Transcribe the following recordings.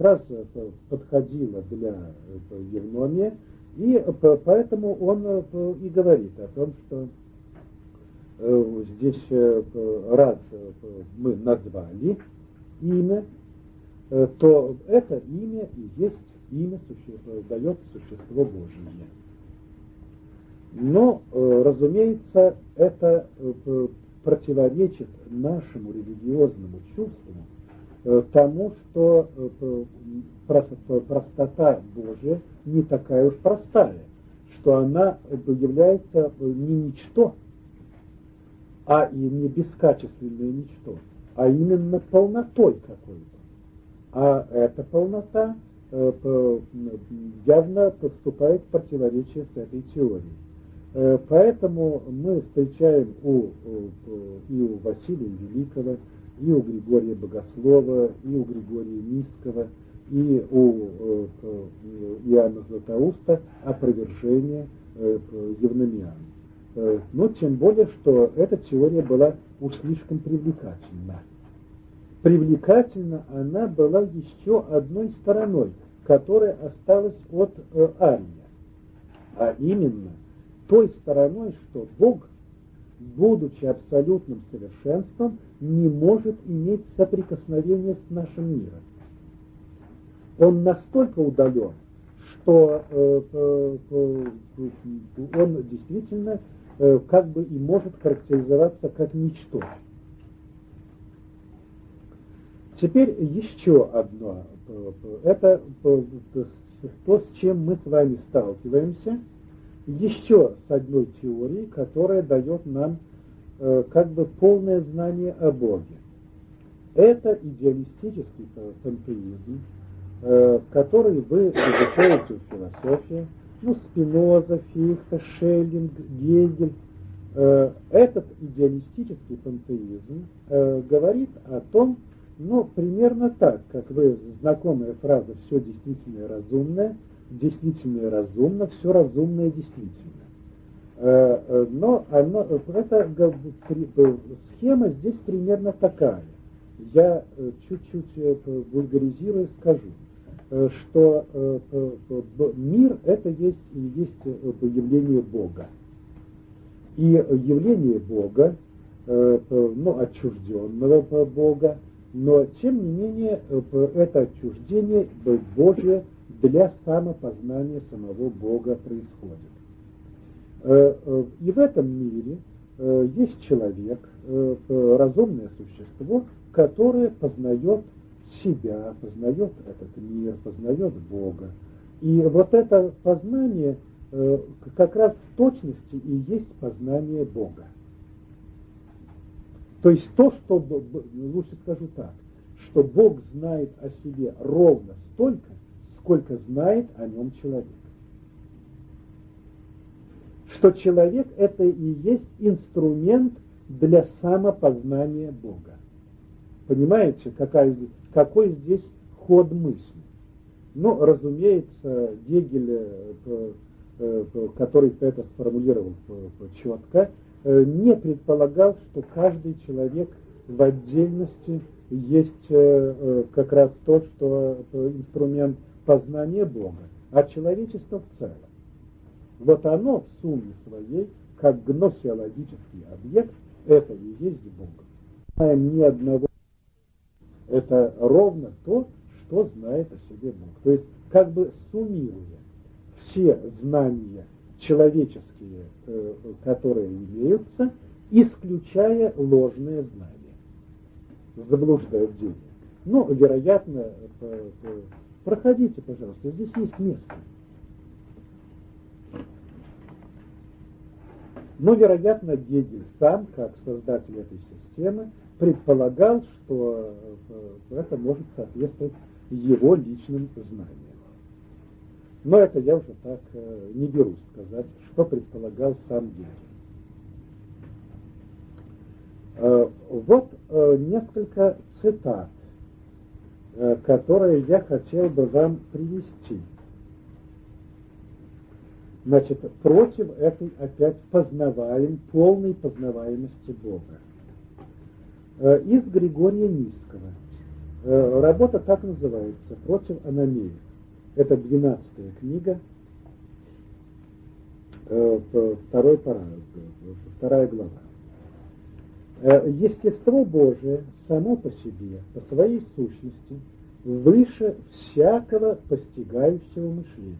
раз подходила для Евномия, и поэтому он и говорит о том, что здесь раз мы назвали имя, то это имя и есть имя, дает существо Божие. Но, разумеется, это противоречит нашему религиозному чувству, Э, тому, что э, простота Божия не такая уж простая, что она является не ничто, а и не бескачественное ничто, а именно полнотой какой-то. А эта полнота э, явно поступает в противоречие с этой теорией. Поэтому мы встречаем у, и у Василия Великого, и у Григория Богослова, и у Григория Низкого, и у э, э, Иоанна Златоуста опровержение э, Евномиан. Но тем более, что эта теория была уж слишком привлекательна. Привлекательна она была еще одной стороной, которая осталась от Ария, а именно той стороной, что Бог будучи абсолютным совершенством, не может иметь соприкосновения с нашим миром. Он настолько удален, что э, э, э, он действительно э, как бы и может характеризоваться как ничто. Теперь еще одно. Это то, с чем мы с вами сталкиваемся – еще с одной теорией, которая дает нам э, как бы полное знание о Боге. Это идеалистический пантеизм, э, который вы изучаете в философии, ну, Спиноза, Фихта, Шеллинг, Гегель. Э, этот идеалистический пантеизм э, говорит о том, ну, примерно так, как вы, знакомая фраза «все действительно разумное», действительное разумно, все разумное действительно. Э, э, но оно, эта схема здесь примерно такая. Я э, чуть-чуть вульгаризирую скажу, что мир это есть есть явление Бога. И явление Бога, ну, отчужденного Бога, но тем не менее это отчуждение Божие для самопознания самого Бога происходит. Э, э, и в этом мире э, есть человек, разумное существо, которое познает себя, познает этот мир, познает Бога. И вот это познание как раз в точности и есть познание Бога. То есть то, что, лучше скажу так, что Бог знает о себе ровно столько, сколько знает о нем человек. Что человек это и есть инструмент для самопознания Бога. Понимаете, какая, какой здесь ход мысли? Ну, разумеется, Гегель, э, э, который это сформулировал четко, э, не предполагал, что каждый человек в отдельности есть как раз то, что инструмент познание Бога, а человечество в целом. Вот оно в сумме своей, как гносеологический объект, это и есть Бог. Знаем ни одного. Это ровно то, что знает о себе Бог. То есть, как бы суммируя все знания человеческие, э, которые имеются, исключая ложные знания, заблуждение. Ну, вероятно, Проходите, пожалуйста, здесь есть место. Но, вероятно, Гегель сам, как создатель этой системы, предполагал, что э, это может соответствовать его личным знаниям. Но это я уже так э, не берусь сказать, что предполагал сам Гегель. Э, вот несколько цитат Э, которые я хотел бы вам привести. Значит, против этой опять познаваем, полной познаваемости Бога. Э, из Григория Низкого. Э, работа так называется «Против аномии». Это двенадцатая книга, второй параграф, вторая глава. Э, естество Божие само по себе, по своей сущности, выше всякого постигающего мышления.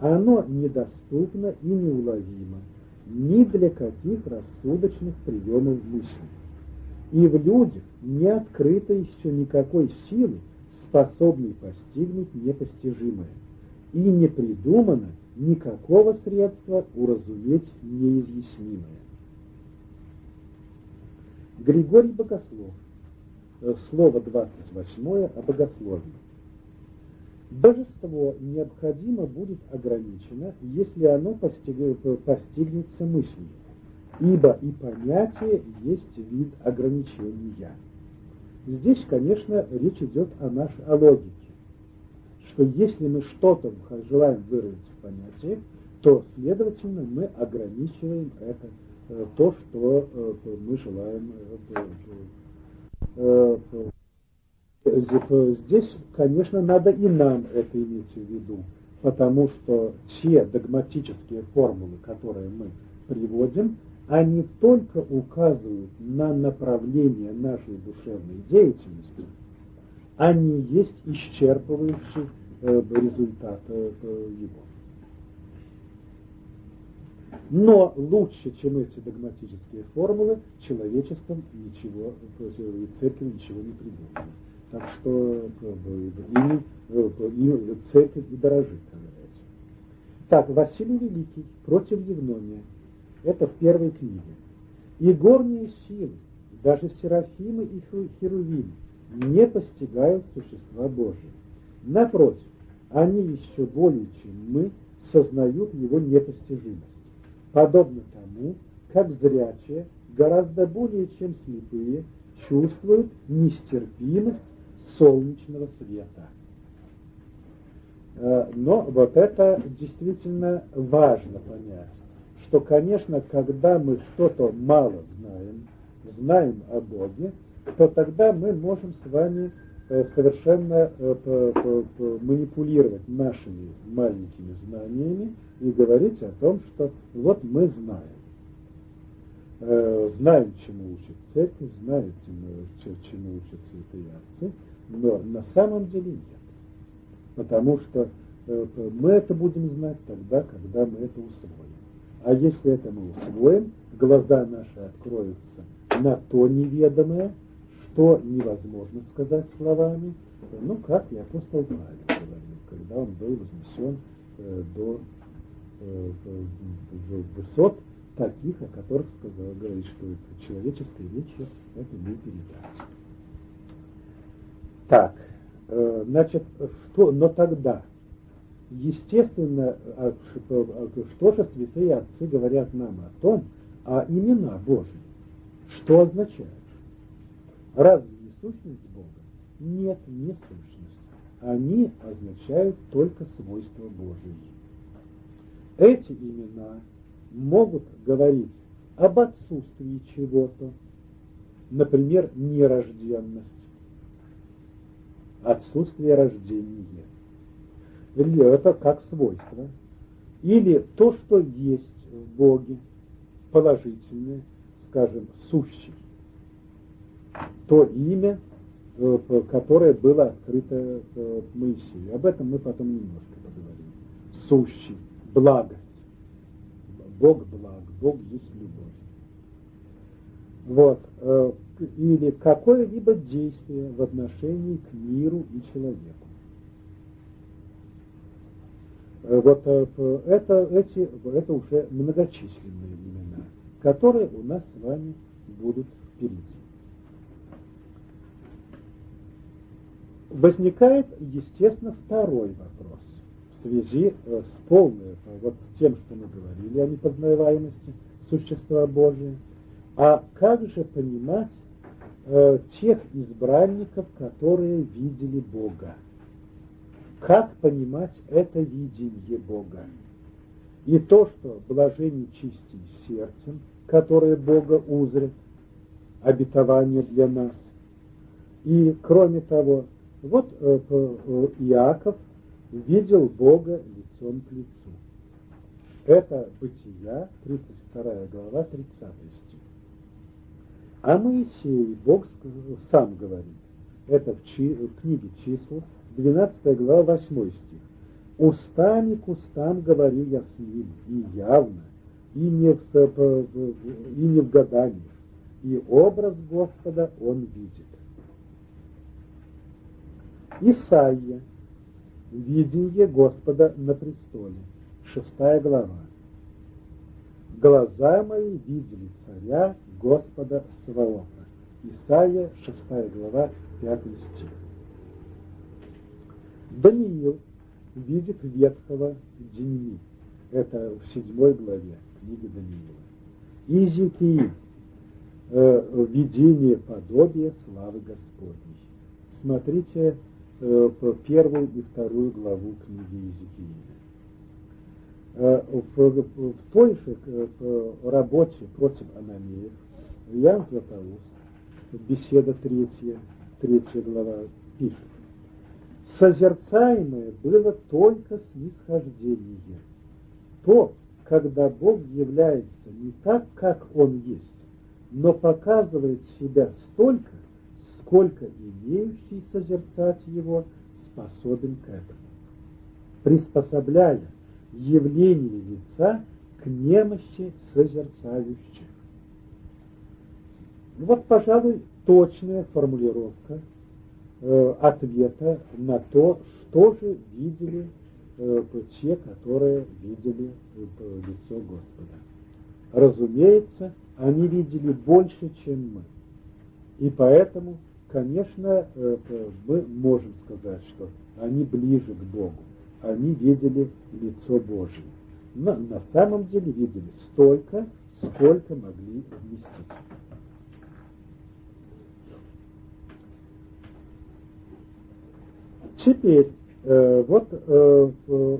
Оно недоступно и неуловимо ни для каких рассудочных приемов мысли. И в людях не открыто еще никакой силы, способной постигнуть непостижимое, и не придумано никакого средства уразуметь неизъяснимое. Григорий Богослов. Э, слово 28 о богословии. Божество необходимо будет ограничено, если оно постигнется мыслью, ибо и понятие есть вид ограничения. Здесь, конечно, речь идет о нашей о логике, что если мы что-то желаем выразить в понятии, то, следовательно, мы ограничиваем это, э, то, что э, мы желаем Здесь, конечно, надо и нам это иметь в виду, потому что те догматические формулы, которые мы приводим, они только указывают на направление нашей душевной деятельности, они есть исчерпывающий э, результат э, его. Но лучше, чем эти догматические формулы, человечеством ничего, и церковь ничего не придумала. Так что ими, ими церковь и дорожит. Так, Василий Великий против Евномия. Это в первой книге. И горние силы, даже Серафимы и Херувимы, не постигают существа Божия. Напротив, они еще более, чем мы, сознают его непостижимость. Подобно тому, как зрячие гораздо более, чем слепые, чувствуют нестерпимость солнечного света. Э, но вот это действительно важно понять, что, конечно, когда мы что-то мало знаем, знаем о Боге, то тогда мы можем с вами совершенно э, манипулировать нашими маленькими знаниями и говорить о том, что вот мы знаем. Знаем, чему учат церковь, знаем, чему учат святые отцы, но на самом деле нет. Потому что э, мы это будем знать тогда, когда мы это усвоим. А если это мы усвоим, глаза наши откроются на то неведомое, что невозможно сказать словами, ну, как и апостол Павел когда он был вознесен э, до э, высот таких, о которых сказал, говорит, что это человеческой речью это не передать. Так, э, значит, что, но тогда, естественно, а, а, что же святые отцы говорят нам о том, а имена Божьи, что означают? Разве не сущность Бога? Нет, не сущность. Они означают только свойства Божьи. Эти имена могут говорить об отсутствии чего-то, например, нерожденность, отсутствие рождения. Это как свойство. Или то, что есть в Боге, положительное, скажем, сущий. То имя, э, которое было открыто э, Моисею. Об этом мы потом немножко поговорим. Сущий, благость. Бог благ, Бог есть любовь. Вот. Э, или какое-либо действие в отношении к миру и человеку. Вот это, эти, это уже многочисленные имена, которые у нас с вами будут впереди. Возникает, естественно, второй вопрос в связи э, с полной, вот с тем, что мы говорили о непознаваемости существа Божия. А как же понимать э, тех избранников, которые видели Бога. Как понимать это видение Бога? И то, что блажение чисти сердцем, которое Бога узрит, обетование для нас, И кроме того, вот Иаков видел Бога лицом к лицу. Это Бытия, 32 глава, 30 стих. А Моисей, Бог сам говорит, это в, книге чисел, 12 глава, 8 стих. Устами к устам говорю я с ним, и явно, и не в, и не в гаданиях, и образ Господа он видит. Исаия, видение Господа на престоле, шестая глава. Глаза мои видели царя Господа Саваофа. Исаия, шестая глава, пятый стих. Даниил видит ветхого Деньми. Это в седьмой главе книги Даниила. Иезекииль э, видение подобия славы Господней. Смотрите первую и вторую главу книги Иезекииля. Э, в, в той же э, работе против Ананеев Ян Златоуст, беседа третья, третья глава, пишет. Созерцаемое было только снисхождение. То, когда Бог является не так, как Он есть, но показывает себя столько, сколько имеющий созерцать Его способен к этому, приспособляя явление лица к немощи созерцающих. Вот, пожалуй, точная формулировка э, ответа на то, что же видели э, те, которые видели э, лицо Господа. Разумеется, они видели больше, чем мы. И поэтому, конечно, мы можем сказать, что они ближе к Богу они видели лицо Божие. Но на самом деле видели столько, сколько могли вместить. Теперь, э, вот э, э,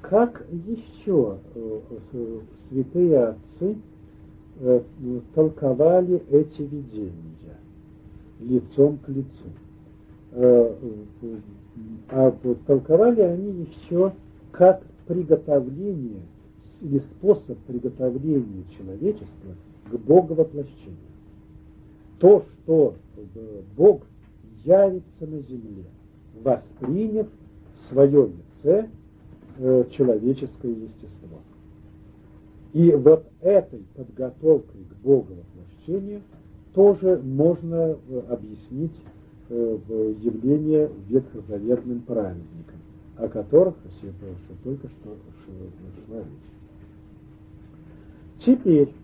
как еще э, святые отцы э, толковали эти видения лицом к лицу? Э, а толковали они еще как приготовление или способ приготовления человечества к Боговоплощению. То, что Бог явится на земле, восприняв в свое лице э, человеческое естество. И вот этой подготовкой к Боговоплощению тоже можно э, объяснить Э, явление ветхозаветным праведникам, о которых только что шла речь. Теперь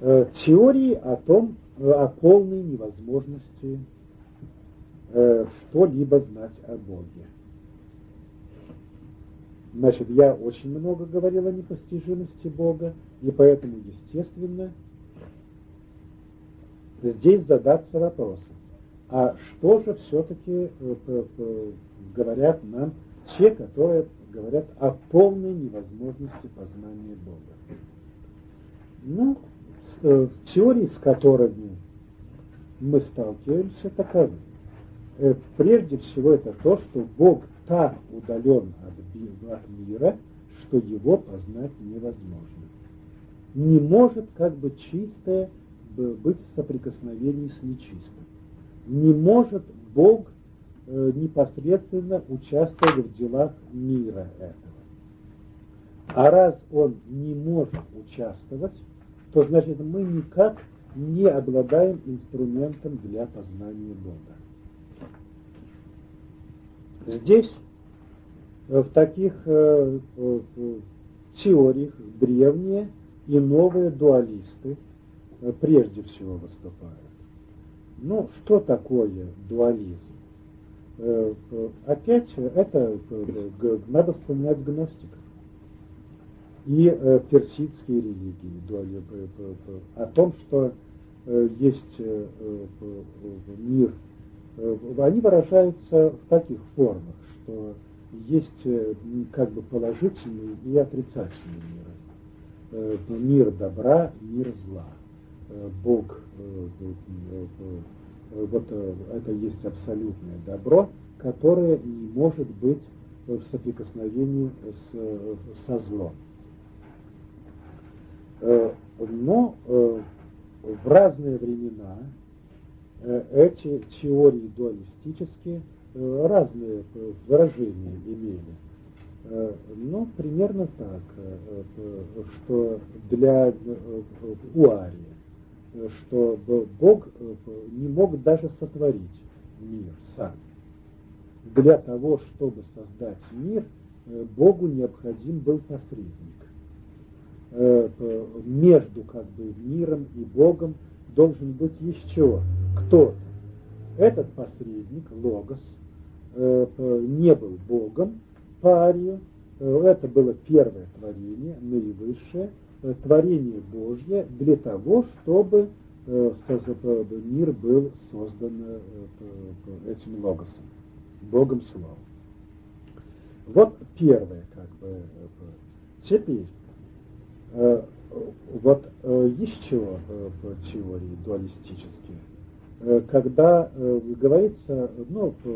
э, теории о том, о полной невозможности что-либо знать о Боге. Значит, я очень много говорил о непостижимости Бога, и поэтому, естественно, здесь задаться вопросом, а что же все-таки э, говорят нам те, которые говорят о полной невозможности познания Бога? Ну, э, теории, с которыми мы сталкиваемся, таковы. Э, прежде всего это то, что Бог так удален от, от мира, что его познать невозможно. Не может как бы чистое быть в соприкосновении с нечистым не может Бог э, непосредственно участвовать в делах мира этого. А раз Он не может участвовать, то значит мы никак не обладаем инструментом для познания Бога. Здесь э, в таких э, теориях древние и новые дуалисты прежде всего выступают. Ну, что такое дуализм? Э, э, опять это э, надо вспоминать гностиков и персидские религии о том, что есть мир, они выражаются в таких формах, что есть как бы положительный и отрицательный мир. Мир добра, мир зла. Бог вот это есть абсолютное добро, которое не может быть в соприкосновении с, со злом. Но в разные времена эти теории дуалистические разные выражения имели. Э, ну, примерно так, э, э, что для Уария, что Бог не мог даже сотворить мир сам. Для того, чтобы создать мир, Богу необходим был посредник. Между как бы миром и Богом должен быть еще кто-то. Этот посредник, Логос, не был Богом, Парию. Э, это было первое творение, наивысшее, э, творение Божье для того, чтобы э, мир был создан этим логосом, Богом Словом. Вот первое, как бы. Теперь, вот еще теории дуалистические. Э, когда э, говорится, ну, в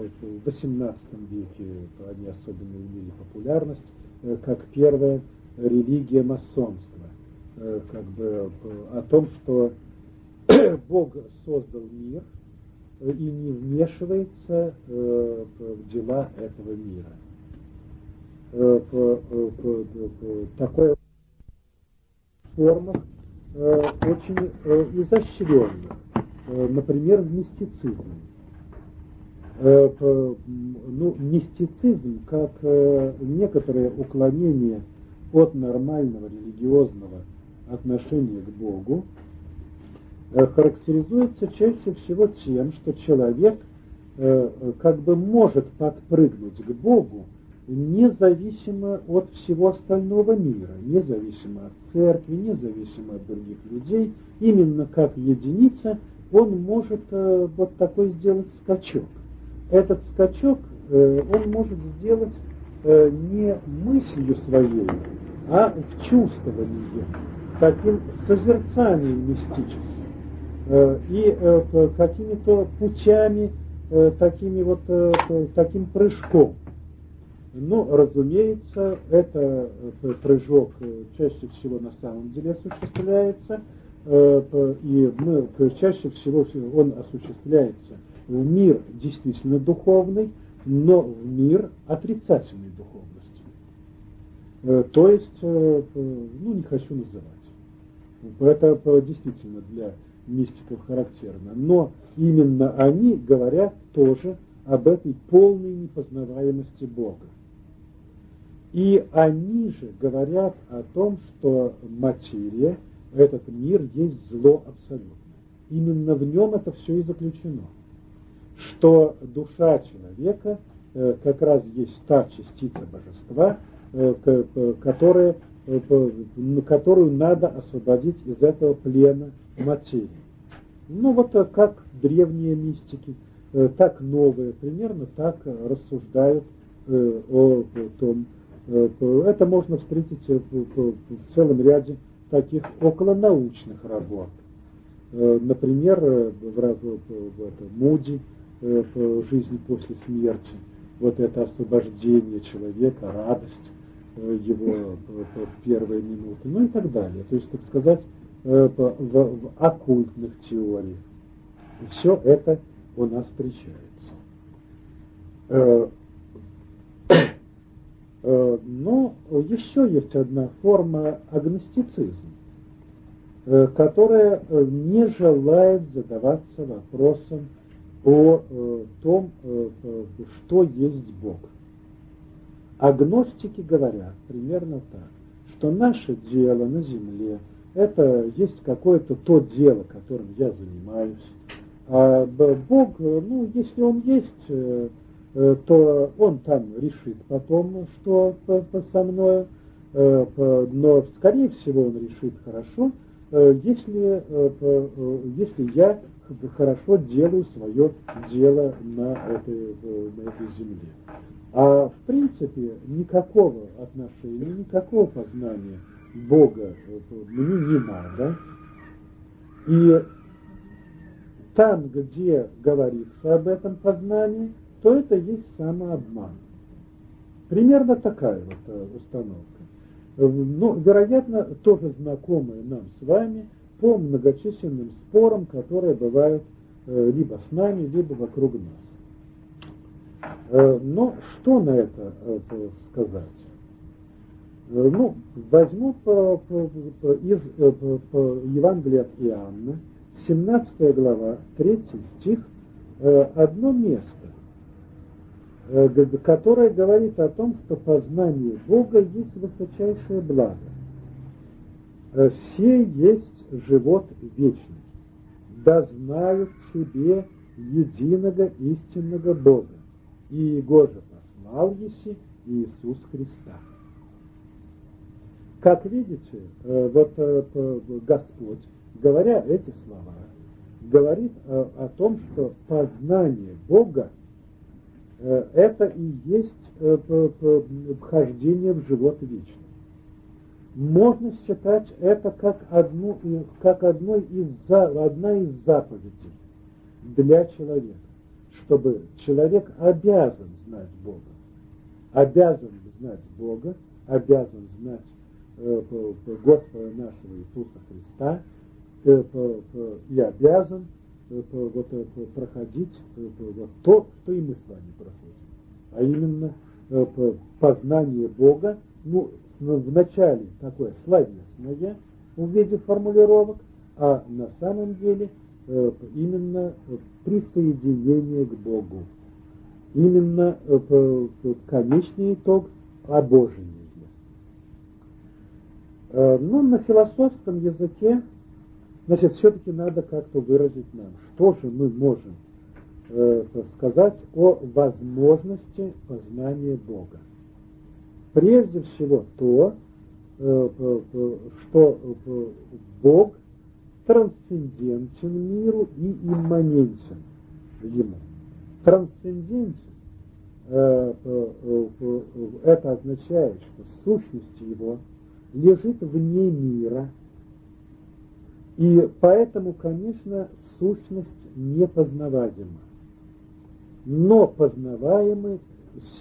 XVIII веке они особенно имели популярность, э, как первая религия масонства, как бы о том, что Бог создал мир и не вмешивается в дела этого мира. Такое формах очень изощренных Э, например, в мистицизм. Э, ну, мистицизм, как э, некоторое уклонение от нормального религиозного отношения к Богу, характеризуется чаще всего тем, что человек как бы может подпрыгнуть к Богу, независимо от всего остального мира, независимо от церкви, независимо от других людей, именно как единица он может э, вот такой сделать скачок. Этот скачок э, он может сделать э, не мыслью своей, а в чувствовании, таким созерцанием мистическим и какими-то путями, такими вот, таким прыжком. Ну, разумеется, это прыжок чаще всего на самом деле осуществляется – Э, и мы, чаще всего он осуществляется в мир действительно духовный, но в мир отрицательной духовности. Э, то есть, э, ну не хочу называть. Это действительно для мистиков характерно. Но именно они говорят тоже об этой полной непознаваемости Бога. И они же говорят о том, что материя – этот мир есть зло абсолютно. Именно в нем это все и заключено. Что душа человека э, как раз есть та частица божества, э, которая, э, которую надо освободить из этого плена материи. Ну вот как древние мистики, так новые, примерно так рассуждают о том. Это можно встретить в целом ряде таких околонаучных работ. Э, например, э, в, Муди в жизни после смерти, вот это освобождение человека, радость его в первые минуты, ну и так далее. То есть, так сказать, в, в оккультных теориях. Все это у нас встречается. Э, но еще есть одна форма агностицизма, э, которая э, не желает задаваться вопросом о том, что есть Бог. Агностики говорят примерно так, что наше дело на земле – это есть какое-то то дело, которым я занимаюсь. А Бог, ну, если Он есть, Э, то он там решит потом, что со мной, э, но скорее всего он решит хорошо, э, если, если я хорошо делаю свое дело на этой, на этой земле. А в принципе никакого отношения, никакого познания Бога мне не надо. И там, где говорится об этом познании, то это есть самообман. Примерно такая вот э, установка. Ну, вероятно, тоже знакомая нам с вами по многочисленным спорам, которые бывают э, либо с нами, либо вокруг нас. Э, но что на это сказать? Ну, возьму из по Евангелия от Иоанна, 17 глава, 3 стих, одно место Э, которая говорит о том, что познание Бога есть высочайшее благо. Э, все есть живот вечный, да знают себе единого истинного Бога, и Его же Иисус Христа. Как видите, э, вот Господь, говоря эти слова, говорит о том, что познание Бога Э, это и есть э, вхождение в живот вечный. Можно считать это как, одну, как одной из, одна из заповедей для человека, чтобы человек обязан знать Бога, обязан знать Бога, обязан знать э, Господа нашего Иисуса Христа и обязан вот, проходить вот, то, что и мы с вами проходим. А именно э, познание Бога, ну, в начале такое словесное в виде формулировок, а на самом деле э, именно присоединение к Богу. Именно э, конечный итог обожения. Ну, на философском языке Значит, все-таки надо как-то выразить нам, что же мы можем э, сказать о возможности познания Бога. Прежде всего то, э, что э, Бог трансцендентен миру и имманентен ему. Трансцендентен э, э, э, это означает, что сущность его лежит вне мира – и поэтому, конечно, сущность непознаваема. Но познаваемы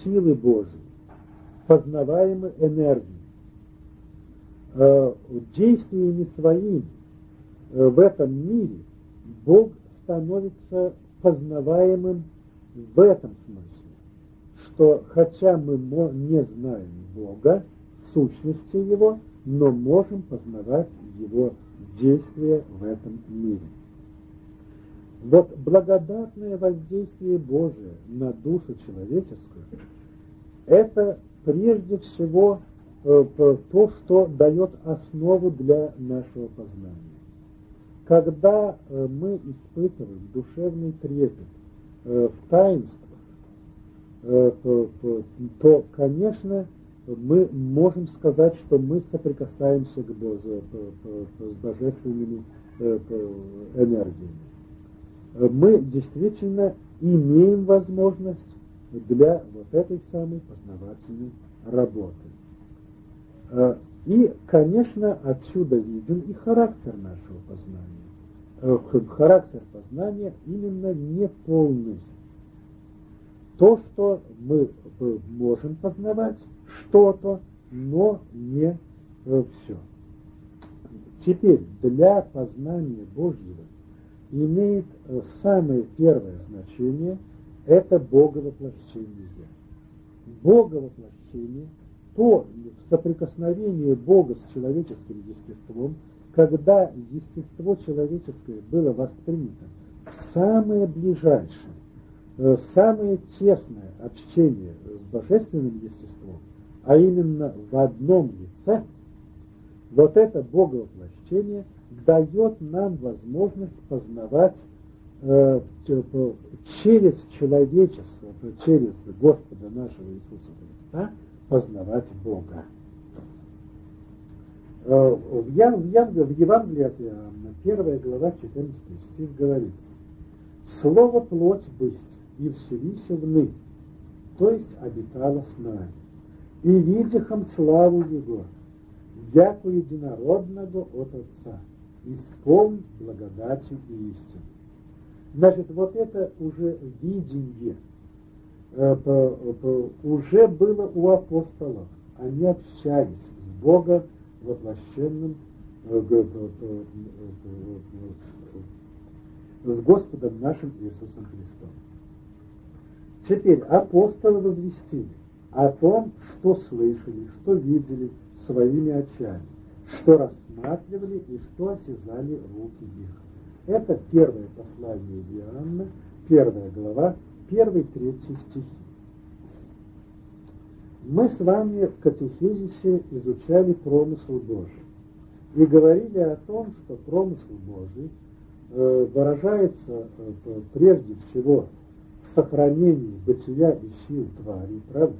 силы Божьи, познаваемы энергии. Действиями своими в этом мире Бог становится познаваемым в этом смысле, что хотя мы не знаем Бога, сущности Его, но можем познавать Его действия в этом мире. Вот благодатное воздействие Божие на душу человеческую – это прежде всего э, то, что дает основу для нашего познания. Когда э, мы испытываем душевный трепет э, в таинствах, то, конечно, мы можем сказать, что мы соприкасаемся с божественными э, энергиями. Мы действительно имеем возможность для вот этой самой познавательной работы. Э, и, конечно, отсюда виден и характер нашего познания. Э, характер познания именно неполный. То, что мы можем познавать, что-то, но не э, все. Теперь для познания Божьего имеет э, самое первое значение – это Боговоплощение. Боговоплощение – то соприкосновение Бога с человеческим естеством, когда естество человеческое было воспринято в самое ближайшее, э, самое тесное общение с божественным естеством, а именно в одном лице, вот это боговоплощение дает нам возможность познавать э, через человечество, через Господа нашего Иисуса Христа, познавать Бога. Э, в, Ян, в, Ян, в Евангелии от Иоанна, 1 глава, 14 стих говорится, «Слово плоть быть и вселися вны, то есть обитала с нами и видихом славу Его, яко единородного от Отца, исполн благодати и истины. Значит, вот это уже видение э, уже было у апостолов. Они общались с Богом воплощенным, э, с Господом нашим Иисусом Христом. Теперь апостолы возвестили о том, что слышали, что видели своими очами, что рассматривали и что осязали руки их. Это первое послание Иоанна, первая глава, первый, третий стихи. Мы с вами в катехизисе изучали промысл Божий и говорили о том, что промысл Божий э, выражается э, прежде всего в сохранении бытия и сил твари, правда?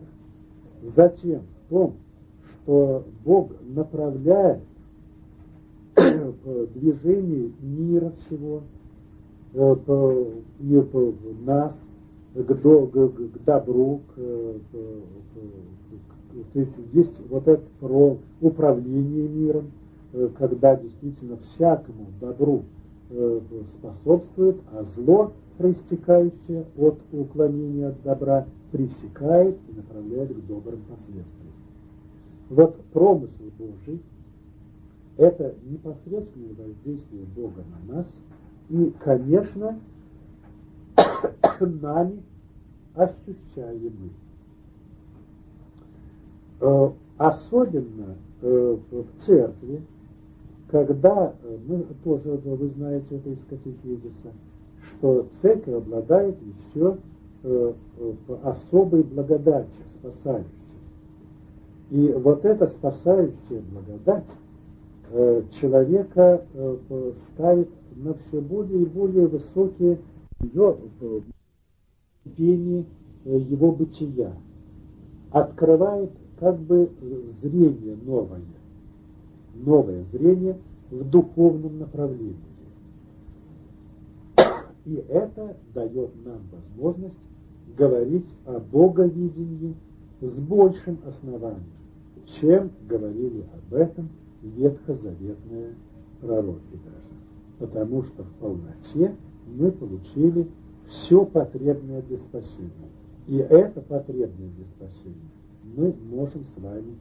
Затем в том, что Бог направляет движение мира всего, э, и нас к, к, к добру, к, к, к, то есть есть вот это про управление миром, э, когда действительно всякому добру э, способствует, а зло, проистекающее от уклонения от добра, пресекает и направляет к добрым последствиям. Вот промысл Божий – это непосредственное воздействие Бога на нас, и, конечно, нами ощущаемый. Э, особенно э, в церкви, когда э, мы тоже, вы знаете это из катехизиса, что церковь обладает еще особой благодатью, спасающей. И вот эта спасающая благодать человека ставит на все более и более высокие ее ступени э, его бытия, открывает как бы зрение новое, новое зрение в духовном направлении. И это дает нам возможность говорить о боговидении с большим основанием, чем говорили об этом ветхозаветные пророки даже. Потому что в полноте мы получили все потребное для спасения. И это потребное для спасения мы можем с вами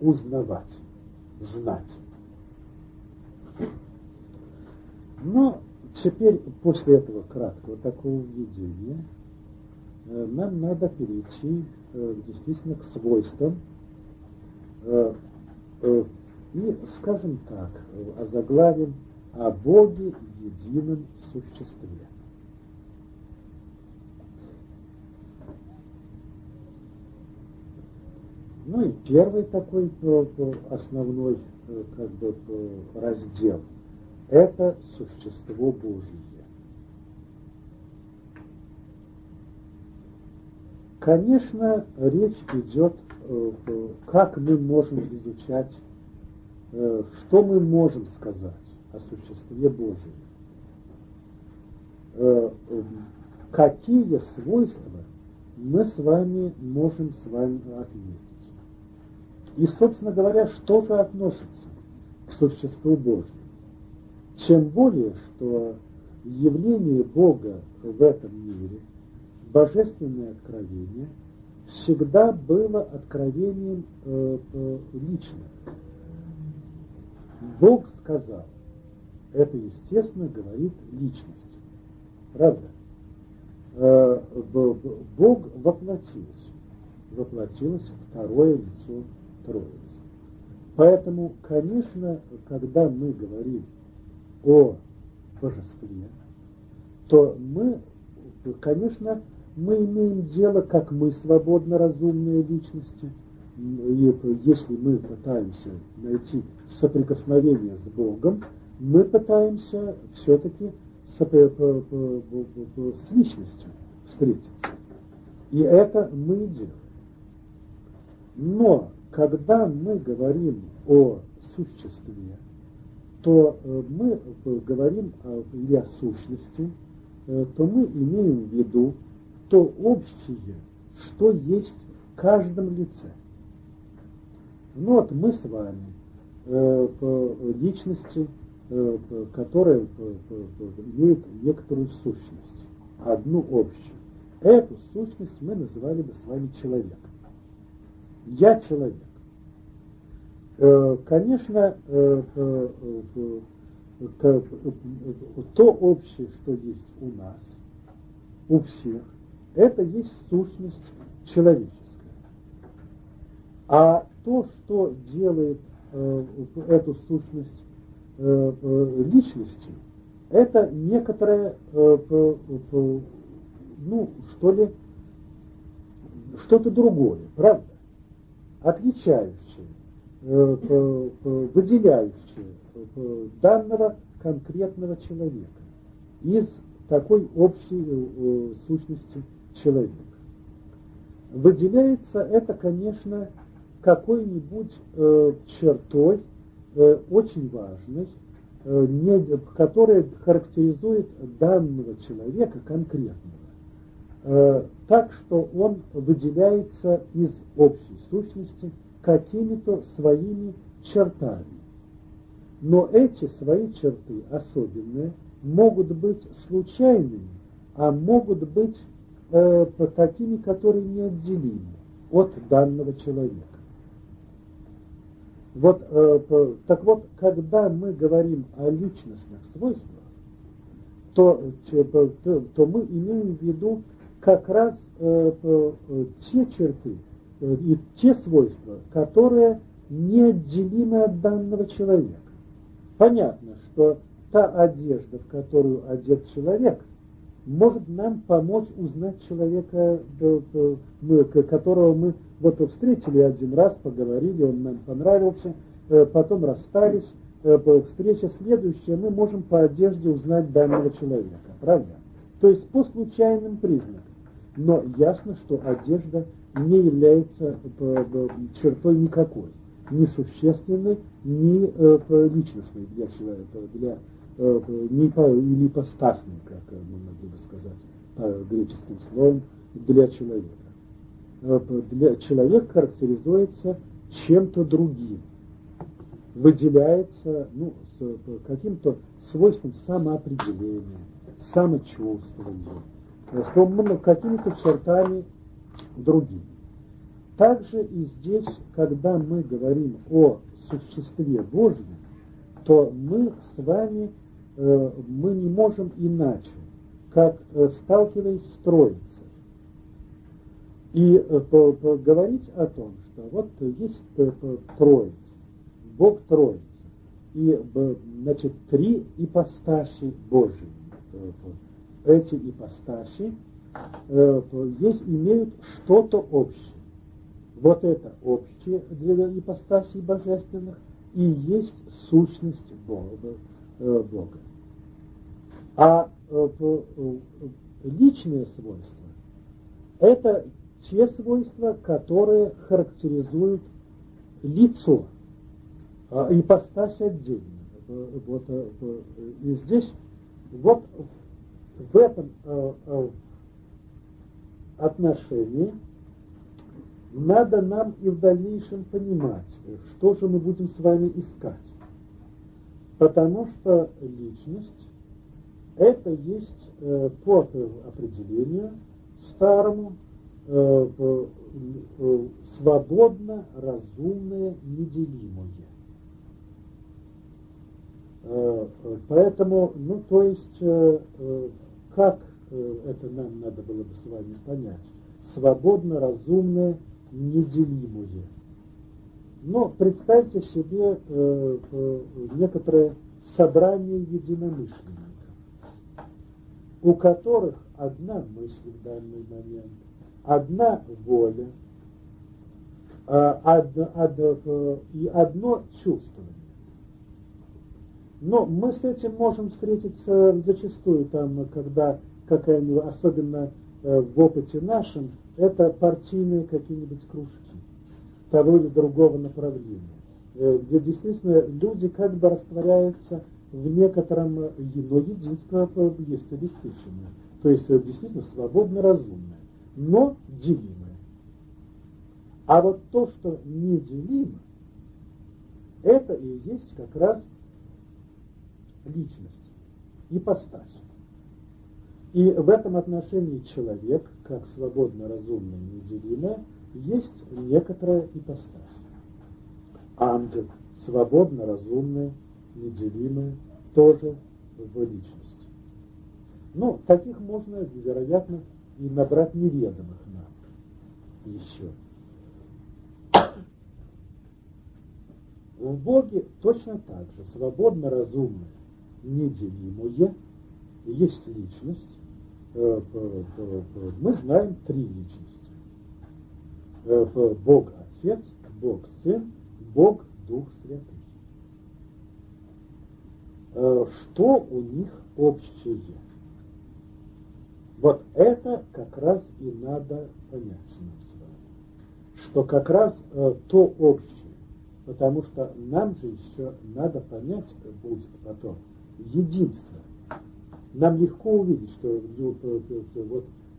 узнавать, знать. Но теперь, после этого краткого такого введения, э, нам надо перейти э, действительно к свойствам э, и, скажем так, озаглавим о Боге едином существе. Ну и первый такой э, э, основной э, как бы раздел – это существо Божие. Конечно, речь идет, как мы можем изучать, что мы можем сказать о существе Божьем. Какие свойства мы с вами можем с вами отметить. И, собственно говоря, что же относится к существу Божьему? Чем более, что явление Бога в этом мире, божественное откровение, всегда было откровением э, э, личным. Бог сказал, это, естественно, говорит личность. Правда? Э, Бог воплотился. Воплотилось второе лицо Троицы. Поэтому, конечно, когда мы говорим о божестве, то мы, конечно, мы имеем дело, как мы свободно разумные личности, и если мы пытаемся найти соприкосновение с Богом, мы пытаемся все-таки с личностью встретиться. И это мы делаем. Но когда мы говорим о существе, то э, мы э, говорим о, сущности, э, то мы имеем в виду то общее, что есть в каждом лице. Ну вот мы с вами личности которая имеет некоторую сущность, одну общую. Эту сущность мы называли бы с вами человеком. Я человек. Конечно, то общее, что есть у нас, у всех, это есть сущность человеческая. А то, что делает э, эту сущность э, э, личностью, это некоторое, э, э, ну, что ли, что-то другое, правда? Отличающее, э, выделяющее данного конкретного человека из такой общей э, сущности человека. Выделяется это, конечно, какой-нибудь э, чертой э, очень важной, э, которая характеризует данного человека конкретного, э, так что он выделяется из общей сущности какими-то своими чертами. Но эти свои черты особенные могут быть случайными, а могут быть э, такими, которые неотделимы от данного человека. Вот, э, так вот, когда мы говорим о личностных свойствах, то, то, то мы имеем в виду как раз э, э, те черты э, и те свойства, которые неотделимы от данного человека. Понятно, что та одежда, в которую одет человек, может нам помочь узнать человека, которого мы вот встретили один раз, поговорили, он нам понравился, э, потом расстались, э, встреча следующая, мы можем по одежде узнать данного человека, правда? То есть по случайным признакам. Но ясно, что одежда не является э, чертой никакой ни существенной, ни э, личностной для человека, для, э, не по, или ипостасной, как мы могли бы сказать по греческим словам, для человека. Для, человек характеризуется чем-то другим, выделяется ну, каким-то свойством самоопределения, самочувствования, с какими-то чертами другими. Также и здесь, когда мы говорим о существе Божьем, то мы с вами, э, мы не можем иначе, как э, сталкиваясь с Троицей. И э, по, говорить о том, что вот есть э, Троица, Бог Троица, и значит, три ипосташи Божьи. Эти ипосташи есть, имеют что-то общее. Вот это общее для ипостасей божественных и есть сущность Бога. Э, Бога. А э, э, личные свойства – это те свойства, которые характеризуют лицо, а ипостась отдельно. Вот, и здесь вот в этом отношении надо нам и в дальнейшем понимать, что же мы будем с вами искать. Потому что личность – это есть э, по определению старому э, э, свободно разумное неделимое. Поэтому, ну, то есть, как это нам надо было бы с вами понять? Свободно разумное неделимое. Но представьте себе э, э, некоторое собрание единомышленников, у которых одна мысль в данный момент, одна воля э, одно, одно, э, и одно чувствование. Но мы с этим можем встретиться зачастую, там, когда какая-нибудь, особенно э, в опыте нашем, это партийные какие-нибудь кружки того или другого направления, э, где действительно люди как бы растворяются в некотором, но единство есть обеспеченное, то есть э, действительно свободно разумное, но делимое. А вот то, что неделимо, это и есть как раз личность, ипостась. И в этом отношении человек, как свободно разумное неделимое, есть некоторая ипостась. Ангел, свободно разумное, неделимое, тоже в личности. Ну, таких можно, вероятно, и набрать неведомых нам еще. В Боге точно так же свободно разумное, неделимое, есть личность. Э, мы знаем три личности. Э, Бог Отец, Бог Сын, Бог Дух Святый. Э, что у них общее? Вот это как раз и надо понять нам с вами. Что как раз то общее, потому что нам же еще надо понять будет потом единство. Нам легко увидеть, что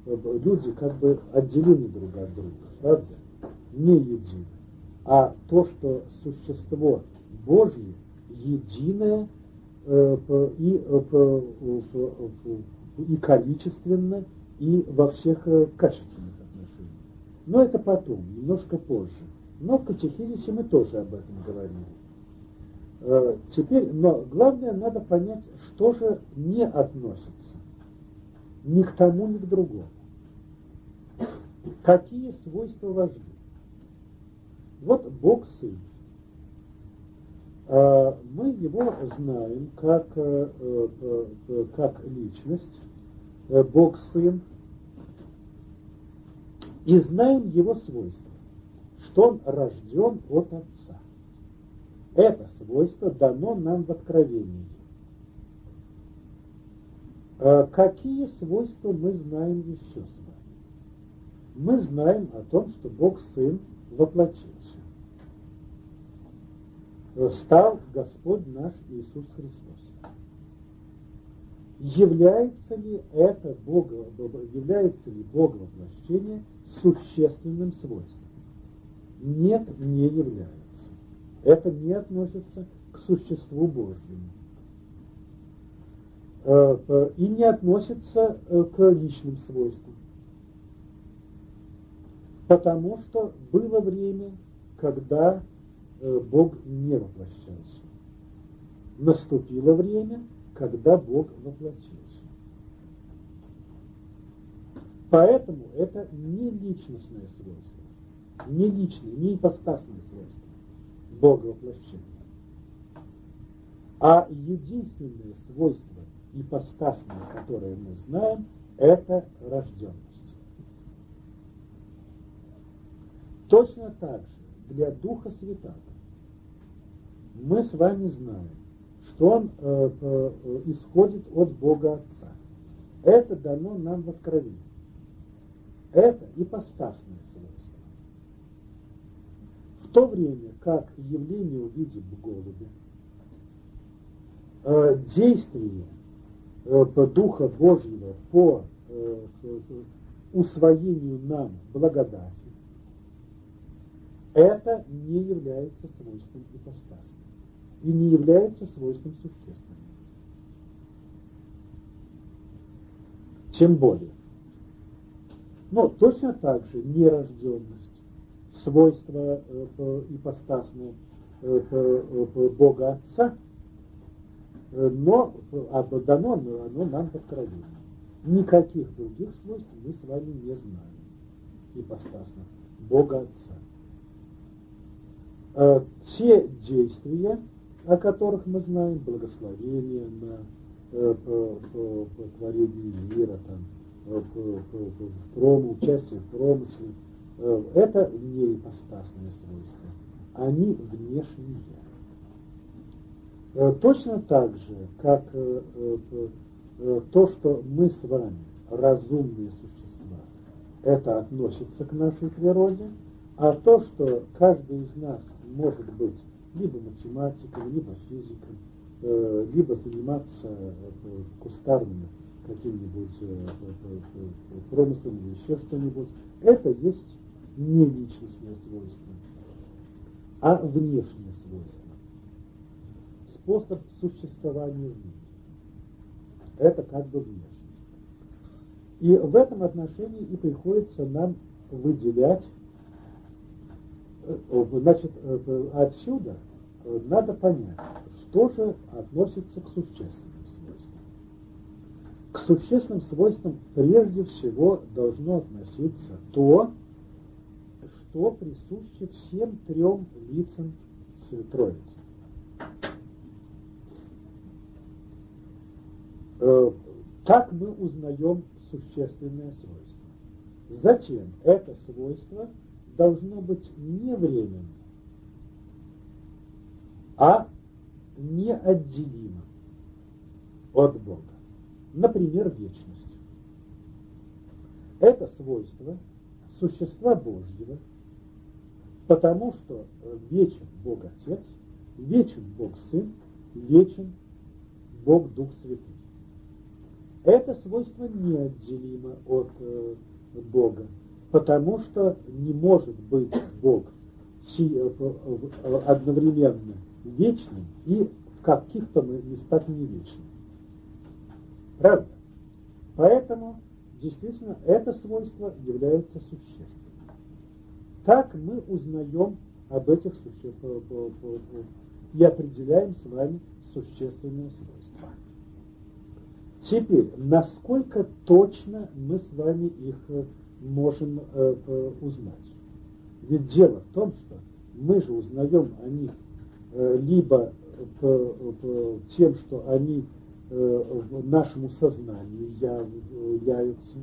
вот, люди как бы отделены друг от друга, правда? Не едины. А то, что существо Божье единое э, и, э, и количественно, и во всех э, качественных отношениях. Но это потом, немножко позже. Но в катехизисе мы тоже об этом говорили. Э, теперь, но главное, надо понять, что же не относится ни к тому, ни к другому. Какие свойства важны? Вот Бог Сын. Э, мы его знаем как, э, как личность, Бог Сын, и знаем его свойства что он рожден от Отца. Это свойство дано нам в Откровении. А какие свойства мы знаем еще с вами? Мы знаем о том, что Бог Сын воплотился. Стал Господь наш Иисус Христос. Является ли это Бога, является ли Бог воплощение существенным свойством? Нет, не является. Это не относится к существу Божьему. Э, и не относится э, к личным свойствам. Потому что было время, когда э, Бог не воплощался. Наступило время, когда Бог воплотился. Поэтому это не личностное свойство не личные, не ипостасные свойства Бога воплощения. А единственное свойство ипостасное, которое мы знаем, это рожденность. Точно так же для Духа Святаго мы с вами знаем, что он э, э, исходит от Бога Отца. Это дано нам в откровении. Это ипостасное то время как явление увидим в голубе, э, действие э, Духа Божьего по э, усвоению нам благодати, это не является свойством ипостаса и не является свойством существенным. Тем более. Но точно так же нерожденность свойства э, ипостасные э, Бога Отца, э, но дано оно нам в. Никаких других свойств мы с вами не знаем ипостасных Бога Отца. Те действия, о которых мы знаем, благословение на творение мира, там, пром, участие в промысле, Э, это не ипостасные свойства, они внешние. Э, точно так же, как э, то, что мы с вами разумные существа, это относится к нашей природе, а то, что каждый из нас может быть либо математиком, либо физиком, либо заниматься кустарными каким-нибудь промыслом или еще что-нибудь, это есть не личностное свойство, а внешнее свойство. способ существования в мире. Это как бы внешне. И в этом отношении и приходится нам выделять, э, значит, э, отсюда надо понять, что же относится к существенным свойствам. К существенным свойствам прежде всего должно относиться то, что присуще всем трем лицам Троицы. Так мы узнаем существенное свойство. Затем это свойство должно быть не временным, а неотделимо от Бога. Например, вечность. Это свойство существа Божьего, потому что вечен Бог Отец, вечен Бог Сын, вечен Бог Дух Святый. Это свойство неотделимо от э, Бога, потому что не может быть Бог э, э, одновременно вечным и в каких-то местах не вечным. Правда? Поэтому действительно это свойство является существенным. Так мы узнаем об этих существах и определяем с вами существенные свойства. Теперь, насколько точно мы с вами их э, можем э, э, узнать? Ведь дело в том, что мы же узнаем о них либо тем, что они нашему сознанию являются,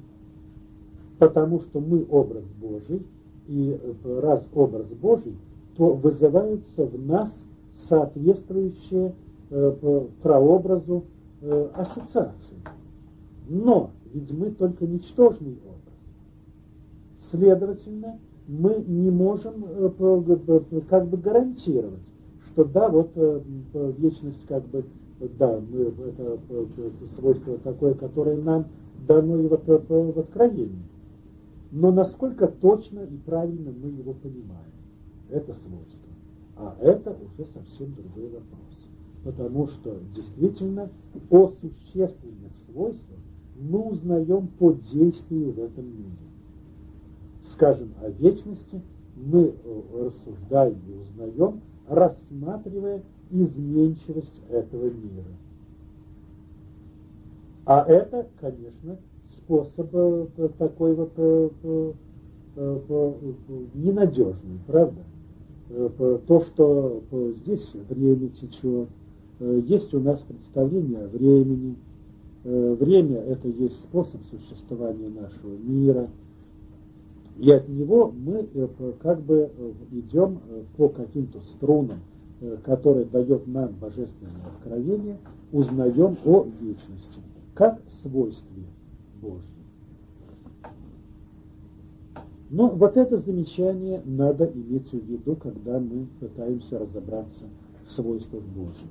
потому что мы образ Божий, и э, раз образ Божий, то вызываются в нас соответствующие э, прообразу э, ассоциации. Но ведь мы только ничтожный образ. Следовательно, мы не можем э, как бы гарантировать, что да, вот вечность как бы, да, мы, это, это свойство такое, которое нам дано и вот в откровении. Но насколько точно и правильно мы его понимаем, это свойство. А это уже совсем другой вопрос потому что действительно о существенных свойствах мы узнаем по действию в этом мире. Скажем, о вечности мы э, рассуждаем и узнаем, рассматривая изменчивость этого мира. А это, конечно, способ э, такой вот э, ненадежный, правда? То, что здесь время течет, Э, есть у нас представление о времени. Э, время – это есть способ существования нашего мира. И от него мы э, как бы идем по каким-то струнам, которые дает нам Божественное откровение, узнаем о вечности, как свойстве Божьем. Но вот это замечание надо иметь в виду, когда мы пытаемся разобраться в свойствах Божьих.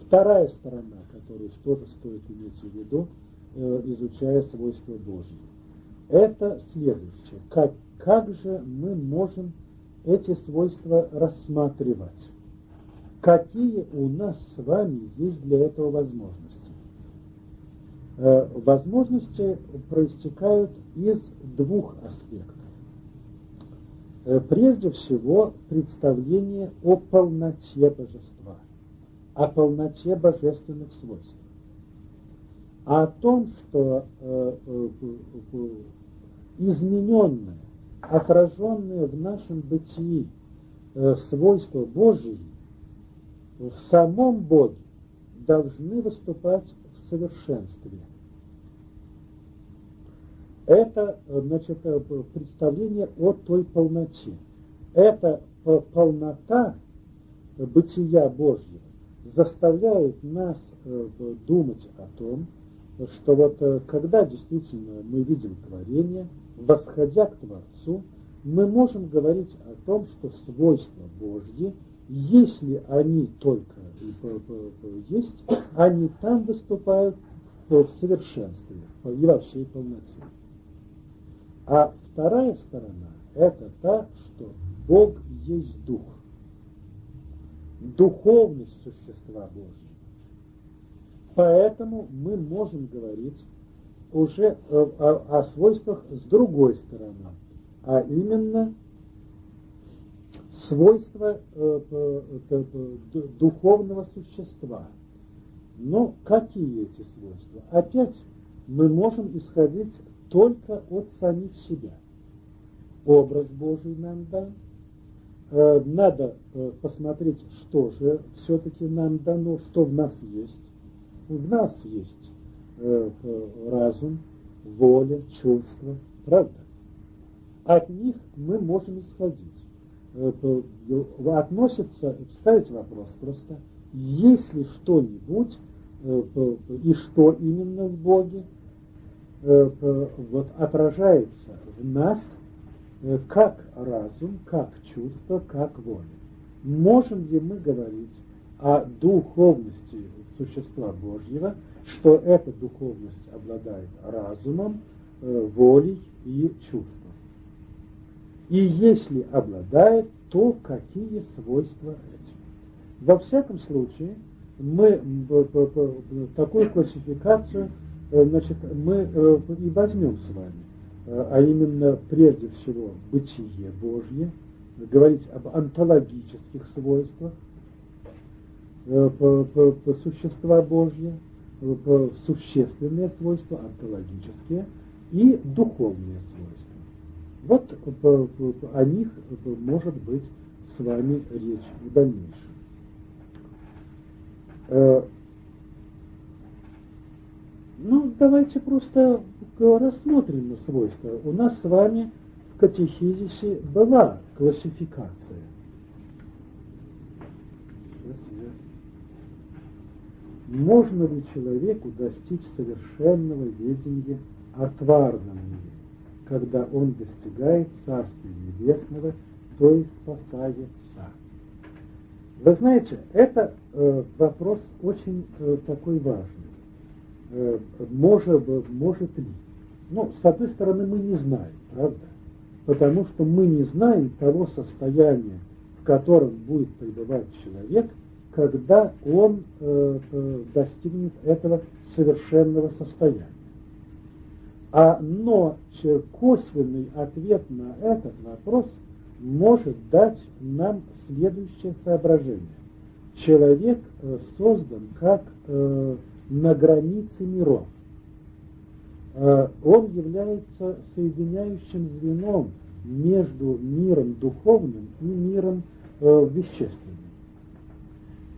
Вторая сторона, которую тоже стоит иметь в виду, э, изучая свойства Божьи, это следующее. Как, как же мы можем эти свойства рассматривать? Какие у нас с вами есть для этого возможности? Э, возможности проистекают из двух аспектов. Э, прежде всего, представление о полноте божества о полноте божественных свойств, а о том, что э, измененное, отраженное в нашем бытии свойства Божьи в самом Боге должны выступать совершенстве. Это значит, э, представление о той полноте. Это полнота бытия Божьего заставляет нас э, думать о том, что вот э, когда действительно мы видим творение, восходя к Творцу, мы можем говорить о том, что свойства Божьи, если они только есть, они там выступают в совершенстве во всей полноте. А вторая сторона – это та, что Бог есть Дух. духовность существа Божьего. Поэтому мы можем говорить уже о, о, о свойствах с другой стороны, а именно свойства э, э, духовного существа. Но какие эти свойства? Опять мы можем исходить только от самих себя. Образ Божий нам дан. Э, надо э, посмотреть, что же все-таки нам дано, что в нас есть. В нас есть э, разум, воля, чувства, правда? От них мы можем исходить. Относится, ставить вопрос просто, есть ли что-нибудь, и что именно в Боге, вот отражается в нас как разум, как чувство, как воля. Можем ли мы говорить о духовности существа Божьего, что эта духовность обладает разумом, э, волей и чувством? И если обладает, то какие свойства эти? Во всяком случае, мы такую классификацию э, значит, мы э, и возьмем с вами, а именно прежде всего бытие Божье, говорить об онтологических свойствах существа Божье, существенные свойства, онтологические и духовные свойства. Вот по, о них может быть с вами речь в дальнейшем. Э, ну, давайте просто рассмотрим свойства. У нас с вами в катехизисе была классификация. Можно ли человеку достичь совершенного ведения о тварном мире, когда он достигает Царствия Небесного, то есть спасается? Вы знаете, это э, вопрос очень э, такой важный. Э, может, может ли? Ну, с одной стороны, мы не знаем, правда? потому что мы не знаем того состояния, в котором будет пребывать человек, когда он э, э, достигнет этого совершенного состояния. А, но косвенный ответ на этот вопрос может дать нам следующее соображение. Человек э, создан как э, на границе миров. Э, он является соединяющим звеном между миром духовным и миром э, вещественным.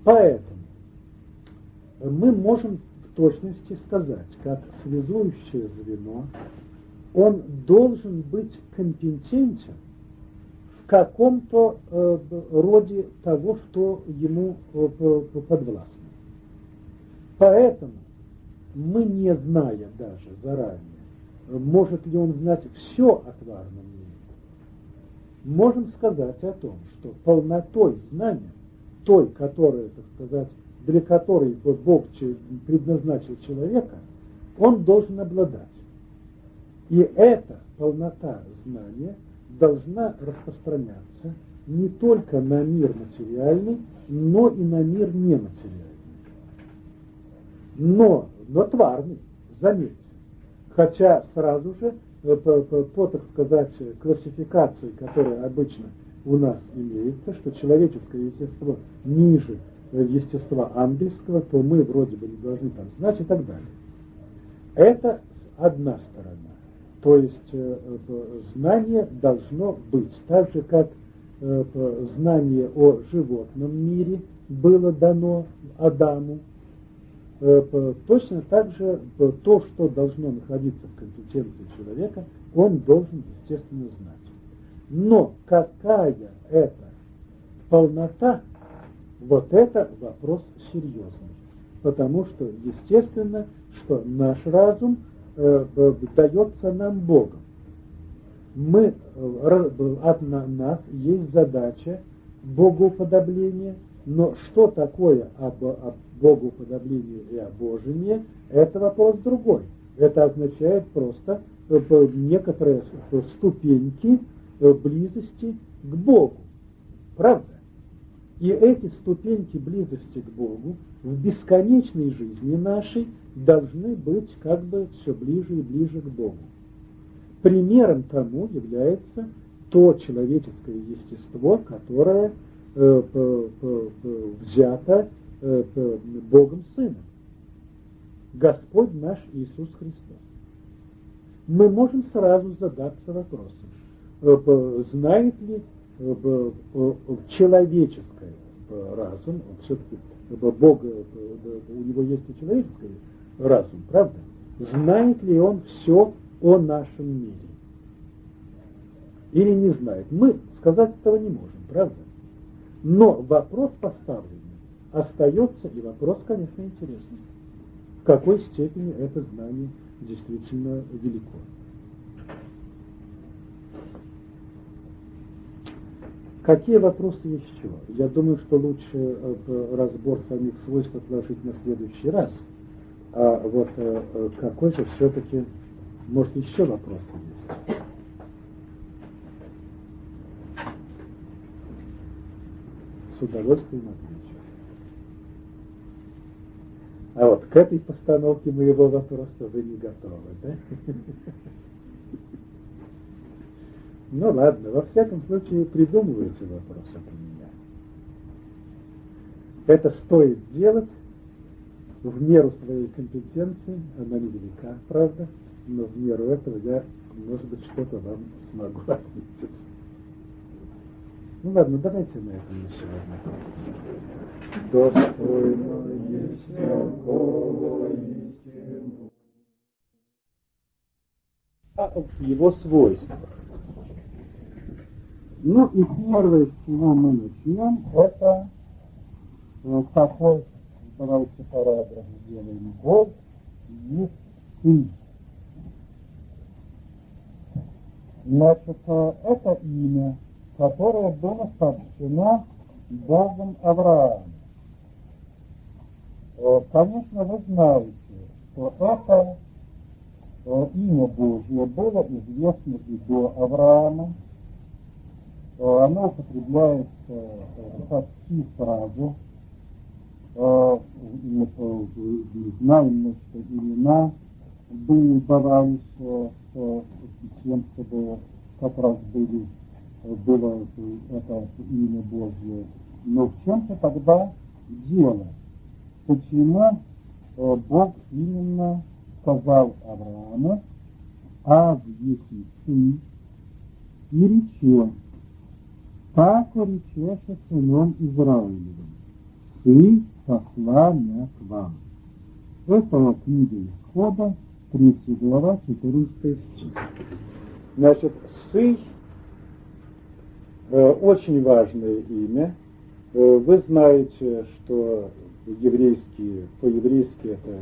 Поэтому мы можем точности сказать, как связующее звено, он должен быть компетентен в каком-то э, роде того, что ему подвластно. Поэтому мы не зная даже заранее, может ли он знать все о тварном мире, можем сказать о том, что полнотой знания, той, которая, так сказать, для которой Бог предназначил человека, он должен обладать. И эта полнота знания должна распространяться не только на мир материальный, но и на мир нематериальный. Но но тварный, заметьте. Хотя сразу же э, по, по, по, так сказать, классификации, которая обычно у нас имеется, что человеческое естество ниже естества ангельского, то мы вроде бы не должны там знать и так далее. Это одна сторона. То есть э, знание должно быть, так же как знание о животном мире было дано Адаму, Э, точно так же то, что должно находиться в компетенции человека, он должен, естественно, знать. Но какая это полнота, вот это вопрос серьезный. Потому что, естественно, что наш разум э, дается нам Богом. Мы, э, от нас есть задача богоуподобления, но что такое об, об богоуподоблении и обожении, это вопрос другой. Это означает просто э, некоторые ступеньки э, близости к Богу. Правда? И эти ступеньки близости к Богу в бесконечной жизни нашей должны быть как бы все ближе и ближе к Богу. Примером тому является то человеческое естество, которое э, взято э, Богом Сыном. Господь наш Иисус Христос. Мы можем сразу задаться вопросом, э, знает ли э, человеческое разум, все-таки Бог, у него есть и человеческий разум, правда? Знает ли он все о нашем мире? Или не знает? Мы сказать этого не можем, правда? Но вопрос поставленный остается, и вопрос, конечно, интересный. В какой степени это знание действительно велико? Какие вопросы еще? Я думаю, что лучше э, разбор самих свойств отложить на следующий раз. А вот э, э, какой же все-таки, может, еще вопросы есть? С удовольствием отвечу. А вот к этой постановке моего вопроса вы не готовы, да? Ну ладно, во всяком случае придумывайте вопрос от меня. Это стоит делать в меру своей компетенции, она невелика, правда, но в меру этого я, может быть, что-то вам смогу ответить. Ну ладно, давайте на этом на сегодня. Достойно есть А его свойства. Ну и первое, с чего мы начнем, это э, какой, давайте параграф сделаем, Бог есть Сын. Значит, э, это имя, которое было сообщено Богом Аврааму. Э, конечно, вы знаете, что это имя Божье было известно и до Авраама, Э, оно употребляется э, почти сразу. Э, знаем мы, что имена были давались с тем, чтобы как раз были, было это имя Божье. Но в чем-то тогда дело. Почему Бог именно сказал Аврааму, а если ты и речем, так речеше сыном Израилевым, «Ты посла меня к вам». Это книга Исхода, 3 глава, 14 стих. Значит, Сый э, очень важное имя. Э, вы знаете, что еврейские, по-еврейски это,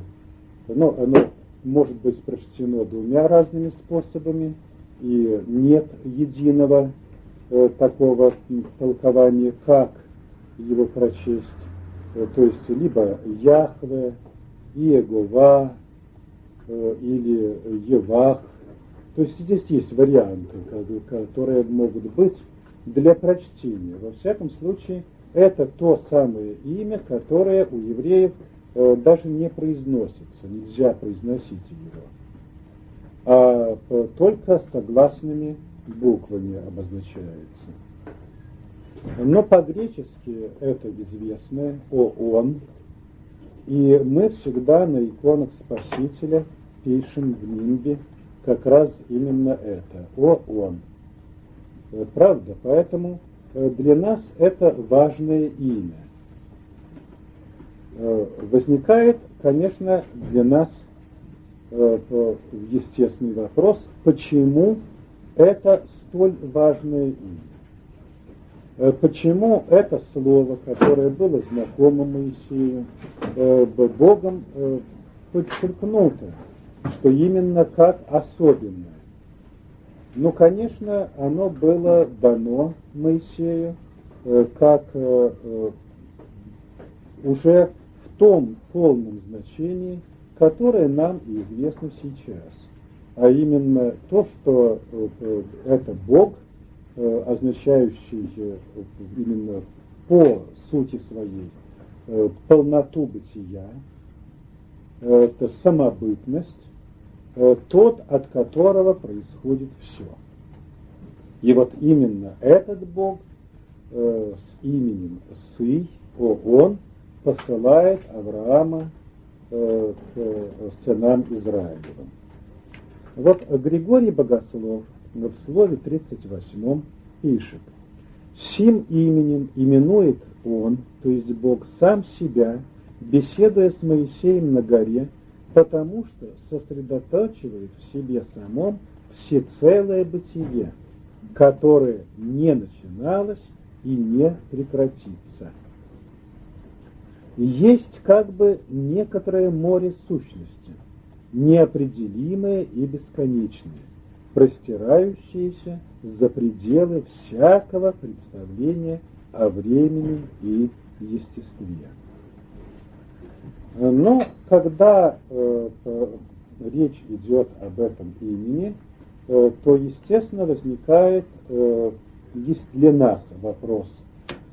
ну, оно может быть прочтено двумя разными способами, и нет единого такого толкования, как его прочесть. Э, то есть либо Яхве, Иегова э, или Евах. То есть здесь есть варианты, которые могут быть для прочтения. Во всяком случае, это то самое имя, которое у евреев даже не произносится, нельзя произносить его, а только согласными буквами обозначается. Но по-гречески это известное «ООН», и мы всегда на иконах Спасителя пишем в нимбе как раз именно это «ООН». Правда? Поэтому э, для нас это важное имя. Э, возникает, конечно, для нас э, естественный вопрос, почему это столь важное имя. Э, почему это слово, которое было знакомо Моисею, э, Богом э, подчеркнуто, что именно как особенное? Ну, конечно, оно было дано Моисею как уже в том полном значении, которое нам известно сейчас а именно то, что э, это Бог, э, означающий э, именно по сути своей полноту бытия, это самобытность, тот, от которого происходит все. И вот именно этот Бог с именем Сый, он посылает Авраама к сынам Израилевым. Вот Григорий Богослов в слове 38 пишет, «Сим именем именует он, то есть Бог, сам себя, беседуя с Моисеем на горе, потому что сосредотачивает в себе самом всецелое бытие, которое не начиналось и не прекратится. Есть как бы некоторое море сущности, неопределимое и бесконечное, простирающееся за пределы всякого представления о времени и естестве. Но когда э, э, речь идет об этом имени, э, то, естественно, возникает э, есть для нас вопрос,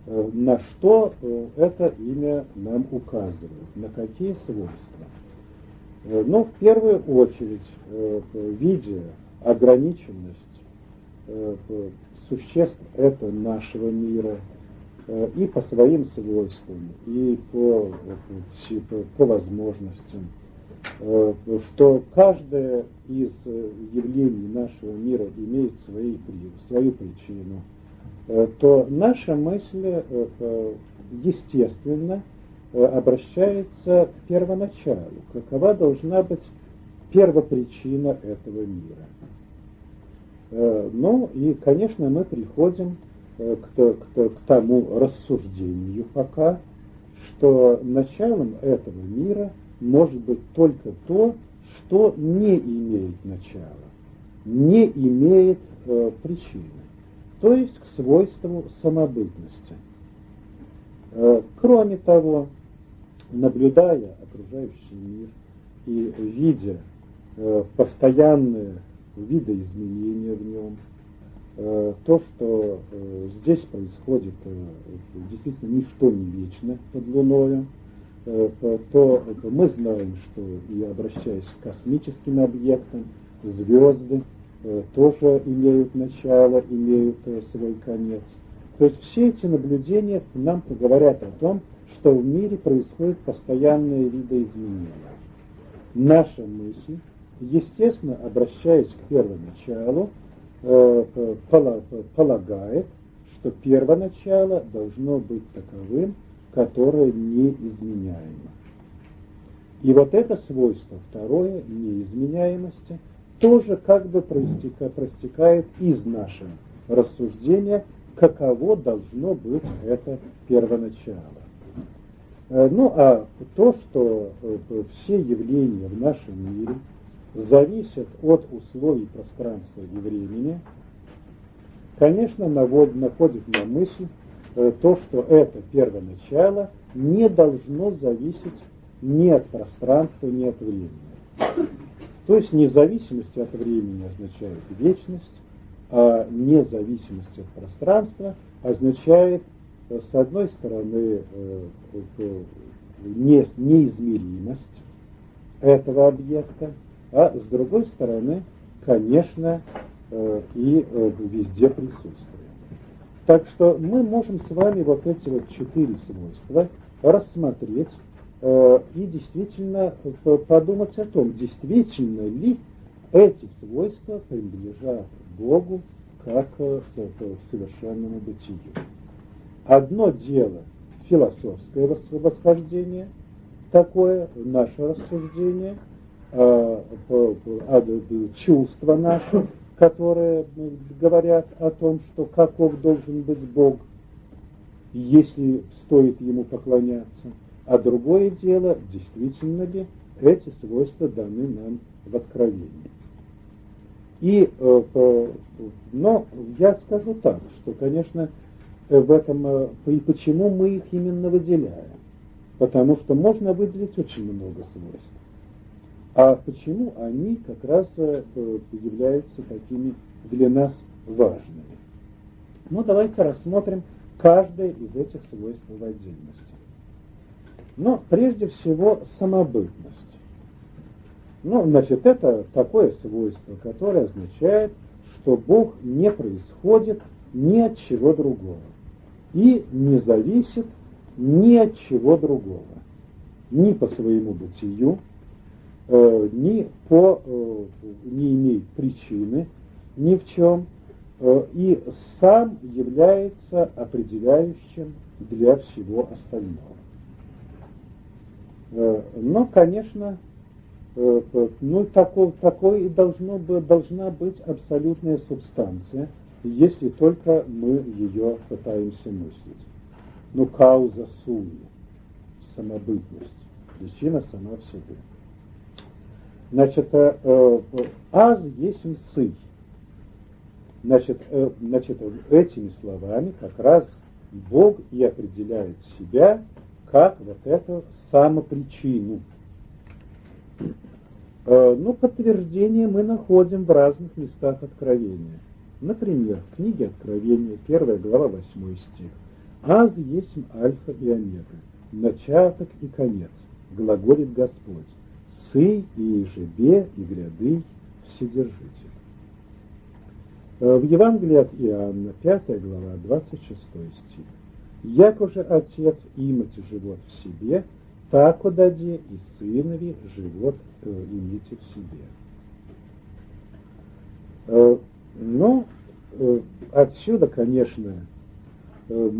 э, на что э, это имя нам указывает, на какие свойства. Э, ну, в первую очередь, э, видя ограниченность э, существ этого нашего мира и по своим свойствам, и по, по, по возможностям, что каждое из явлений нашего мира имеет свои, свою причину, то наша мысль, естественно, обращается к первоначалу. Какова должна быть первопричина этого мира? Э, ну и, конечно, мы приходим э, к, к, к тому рассуждению пока, что началом этого мира может быть только то, что не имеет начала, не имеет э, причины, то есть к свойству самобытности. Э, кроме того, наблюдая окружающий мир и видя э, постоянные видоизменения в нем, э, то, что э, здесь происходит, э, действительно ничто не вечно под Луною, э, то мы знаем, что и обращаясь к космическим объектам, звезды э, тоже имеют начало, имеют свой конец. То есть все эти наблюдения нам говорят о том, что в мире происходят постоянные видоизменения. Наша мысль, естественно, обращаясь к первоначалу, э, полагает, что первоначало должно быть таковым, которое неизменяемо. И вот это свойство, второе, неизменяемости, тоже как бы простекает из нашего рассуждения, каково должно быть это первоначало. Э, ну а то, что э, все явления в нашем мире зависят от условий пространства и времени, конечно, навод, находит на мысль э, то, что это первоначало не должно зависеть ни от пространства, ни от времени. То есть независимость от времени означает вечность, а независимость от пространства означает с одной стороны, э, не, неизмеримость этого объекта, а с другой стороны, конечно, э, и э, везде присутствие. Так что мы можем с вами вот эти вот четыре свойства рассмотреть и действительно подумать о том, действительно ли эти свойства принадлежат Богу как совершенному бытию. Одно дело философское восхождение, такое наше рассуждение, а, чувства наши, которые говорят о том, что каков должен быть Бог, если стоит ему поклоняться. А другое дело, действительно ли эти свойства даны нам в откровении. И, э, но я скажу так, что, конечно, Э, в этом, э, и почему мы их именно выделяем. Потому что можно выделить очень много свойств. А почему они как раз э, являются такими для нас важными? Ну, давайте рассмотрим, каждое из этих свойств в отдельности. Но прежде всего самобытность. Ну, значит, это такое свойство, которое означает, что Бог не происходит ни от чего другого и не зависит ни от чего другого, ни по своему бытию, э, ни по э, не имеет причины ни в чем, э, и сам является определяющим для всего остального. Э, но, конечно, э, ну, такой, такой должно быть, должна быть абсолютная субстанция, если только мы ее пытаемся мыслить. Ну, кауза суи, самобытность, причина сама в себе. Значит, э, аз есть сый. Значит, значит, этими словами как раз Бог и определяет себя как вот эту самопричину. Э, ну, подтверждение мы находим в разных местах Откровения. Например, в книге Откровения, 1 глава, 8 стих. «Аз есть альфа и омега, начаток и конец, глаголит Господь, сы и жебе и гряды вседержитель». Э, в Евангелии от Иоанна, 5 глава, 26 стих. Як уже Отец имати живот в себе, так удаде и Сынови живот э, имите в себе. Но э, отсюда, конечно, э,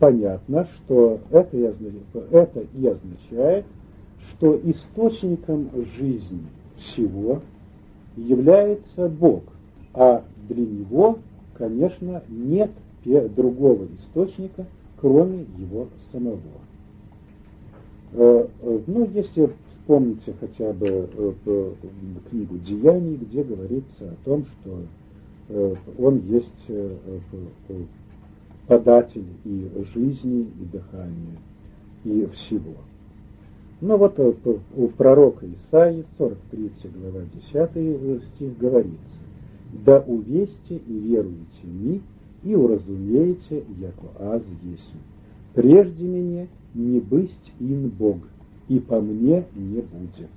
понятно, что это и, означает, это и означает, что источником жизни всего является Бог, а для него, конечно, нет другого источника, кроме его самого. Э, э, ну, если вспомните хотя бы э, книгу «Деяний», где говорится о том, что он есть податель и жизни, и дыхания, и всего. Ну вот у пророка Исаии, 43 глава, 10 стих говорится, «Да увесьте и веруете ми, и уразумеете, яко аз есть. Прежде меня не бысть ин Бог, и по мне не будет.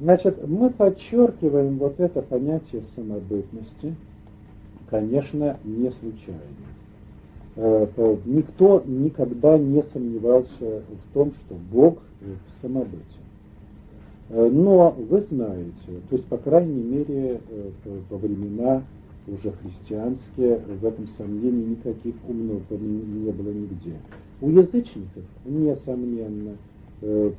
Значит, мы подчеркиваем вот это понятие самобытности, конечно, не случайно. Э, никто никогда не сомневался в том, что Бог в самобытии. Э, но вы знаете, то есть, по крайней мере, э, во времена уже христианские, в этом сомнений никаких умных не было нигде. У язычников, несомненно, э,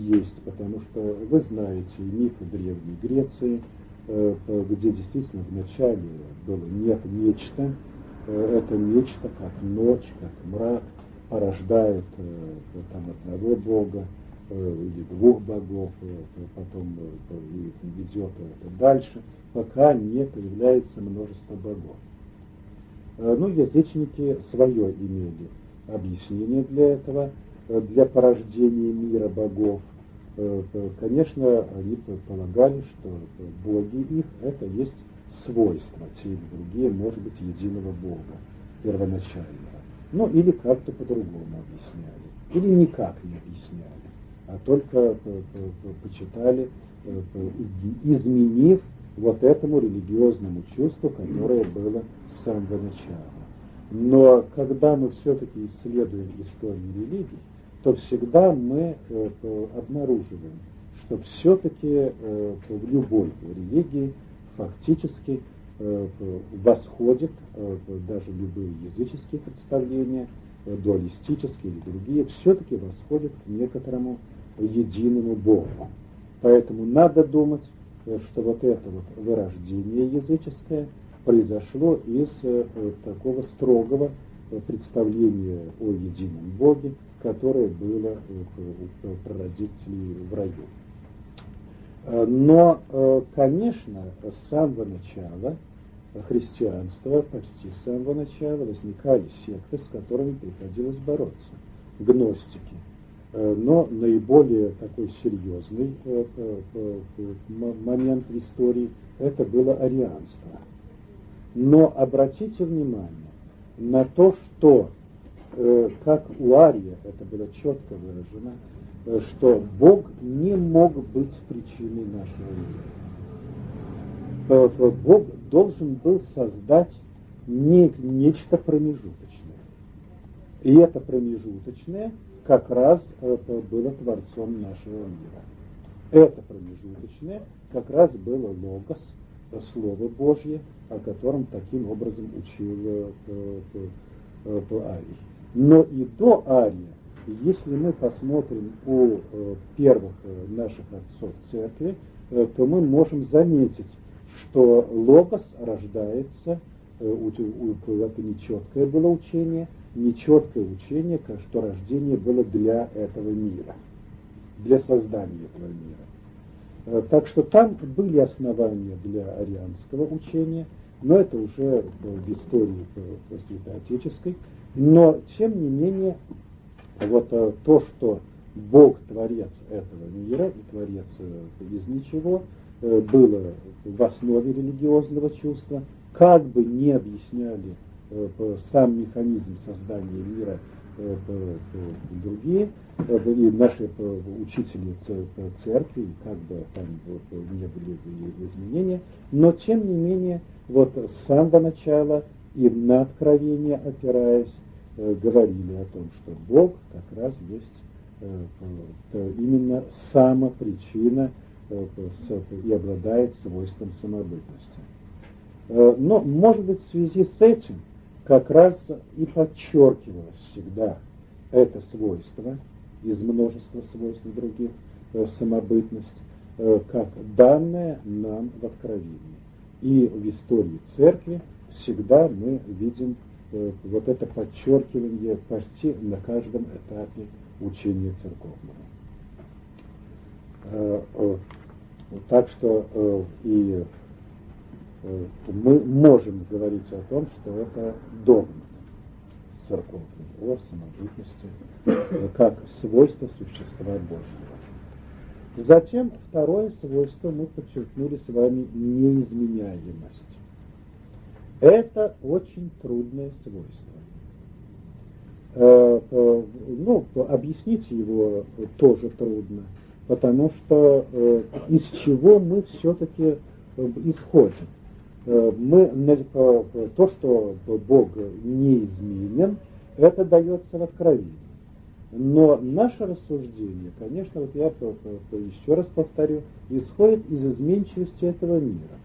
есть, потому что вы знаете мифы Древней Греции, э, где действительно вначале было нечто, э, это нечто, как ночь, как мрак, порождает там одного Бога или двух богов, потом ведет это дальше – пока не появляется множество богов. Ну, язычники свое имели объяснение для этого, э, для порождения мира богов. Э, конечно, они полагали, что боги их – это есть свойства, те или другие, может быть, единого Бога, первоначального. Ну, или как-то по-другому объясняли, или никак не объясняли, а только почитали, изменив вот этому религиозному чувству, которое было с самого начала. Но когда мы все-таки исследуем историю религии, то всегда мы э, обнаруживаем, что все-таки э, в любой религии фактически э, восходит даже любые языческие представления, дуалистические или другие, все-таки восходят к некоторому единому Богу. Поэтому надо думать что вот это вот вырождение языческое произошло из э, такого строгого э, представления о едином Боге, которое было у прародителей в раю. Э, но, конечно, с самого начала христианства, почти с самого начала, возникали секты, с которыми приходилось бороться. Гностики – Э, но наиболее такой серьезный э, момент в истории это было арианство. Но обратите внимание на то, что, э, как у Ария, это было четко выражено, э, что Бог не мог быть причиной нашего мира. Э, Бог должен был создать не, нечто промежуточное. И это промежуточное как раз э, было Творцом нашего мира. Это промежуточное как раз было Логос, Слово Божье, о котором таким образом учил э, э, Арий. Но и до Ария, если мы посмотрим у первых наших отцов церкви, то мы можем заметить, что Логос рождается, это нечеткое было учение, нечеткое учение, что рождение было для этого мира, для создания этого мира. Э, так что там были основания для арианского учения, но это уже в истории святоотеческой. Но, тем не менее, вот э, то, что Бог творец этого мира и творец э, из ничего, было в основе религиозного чувства, как бы не объясняли сам механизм создания мира другие, и наши учители церкви, как бы там не были изменения, но тем не менее, вот с самого начала и на откровение опираясь, э, говорили о том, что Бог как раз есть э, именно сама причина э, и обладает свойством самобытности. Но, может быть, в связи с этим как раз и подчеркивалось всегда это свойство из множества свойств других, э, самобытность, э, как данное нам в откровении. И в истории церкви всегда мы видим э, вот это подчеркивание почти на каждом этапе учения церковного. Так что и мы можем говорить о том, что это догма церковный о самобытности э, как свойство существа Божьего. Затем второе свойство мы подчеркнули с вами неизменяемость. Это очень трудное свойство. Э, э, ну, объяснить его тоже трудно, потому что из чего мы все-таки исходим. Э, мы, то, что Бог неизменен, это дается в откровении. Но наше рассуждение, конечно, вот я еще раз повторю, исходит из изменчивости этого мира.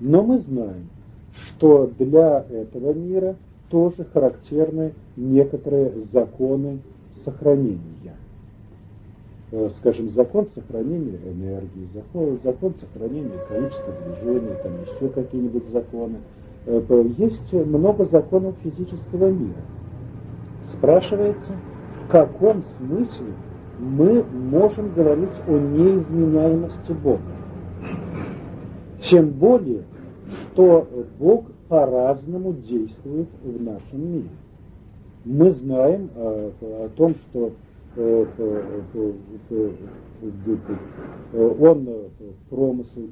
Но мы знаем, что для этого мира тоже характерны некоторые законы сохранения. Э, скажем, закон сохранения энергии, закон, закон сохранения количества движения, там еще какие-нибудь законы. Э, есть много законов физического мира. Спрашивается, в каком смысле мы можем говорить о неизменяемости Бога. Тем более, что Бог по-разному действует в нашем мире. Мы знаем э, о том, что он промысел,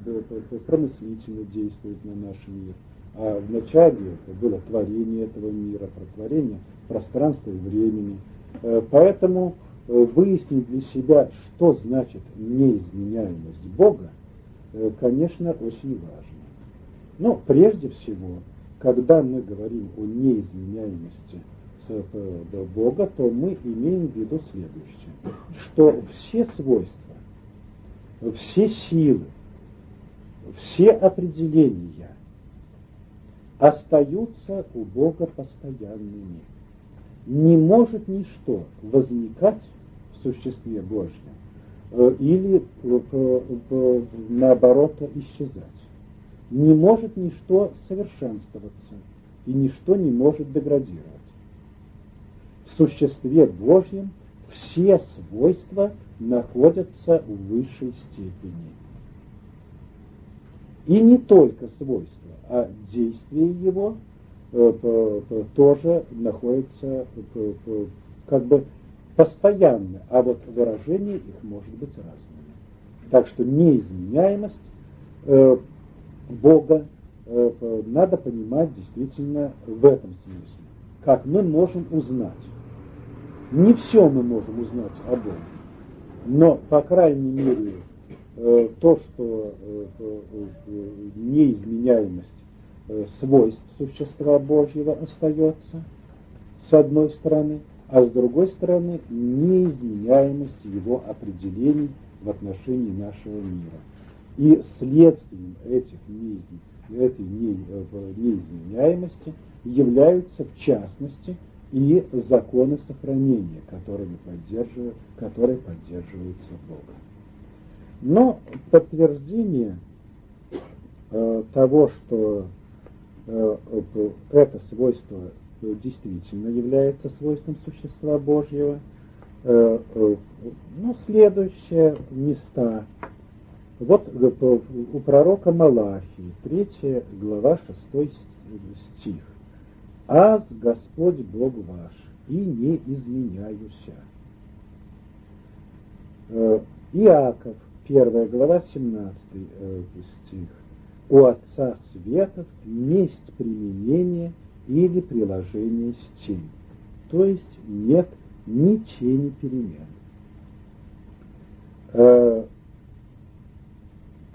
промыслительно действует на наш мир. А вначале это было творение этого мира, протворение пространства и времени. Э, поэтому э, выяснить для себя, что значит неизменяемость Бога, э, конечно, очень важно. Но прежде всего, когда мы говорим о неизменяемости Бога, то мы имеем в виду следующее, что все свойства, все силы, все определения остаются у Бога постоянными. Не может ничто возникать в существе Божьем э, или наоборот исчезать. Не может ничто совершенствоваться, и ничто не может деградировать существе Божьем все свойства находятся в высшей степени. И не только свойства, а действие его э, тоже находится как бы постоянно, а вот выражение их может быть разными. Так что неизменяемость э, Бога э, надо понимать действительно в этом смысле, как мы можем узнать. Не все мы можем узнать о Боге, но, по крайней мере, э, то, что неизменяемость свойств существа Божьего остается, с одной стороны, а с другой стороны, неизменяемость его определений в отношении нашего мира. И следствием этих неизменяемых этой э, неизменяемости являются в частности и законы сохранения, которыми поддерживают, которые поддерживаются Богом. Но подтверждение э, того, что э, это свойство действительно является свойством существа Божьего, э, э, ну, следующие места вот э, у пророка Малахии, 3 глава, 6 стих. «Аз Господь Бог ваш, и не изменяюся». Э, Иаков, 1 глава, 17 э, стих. «У Отца Светов месть применения или приложение стен». То есть нет ни тени перемен.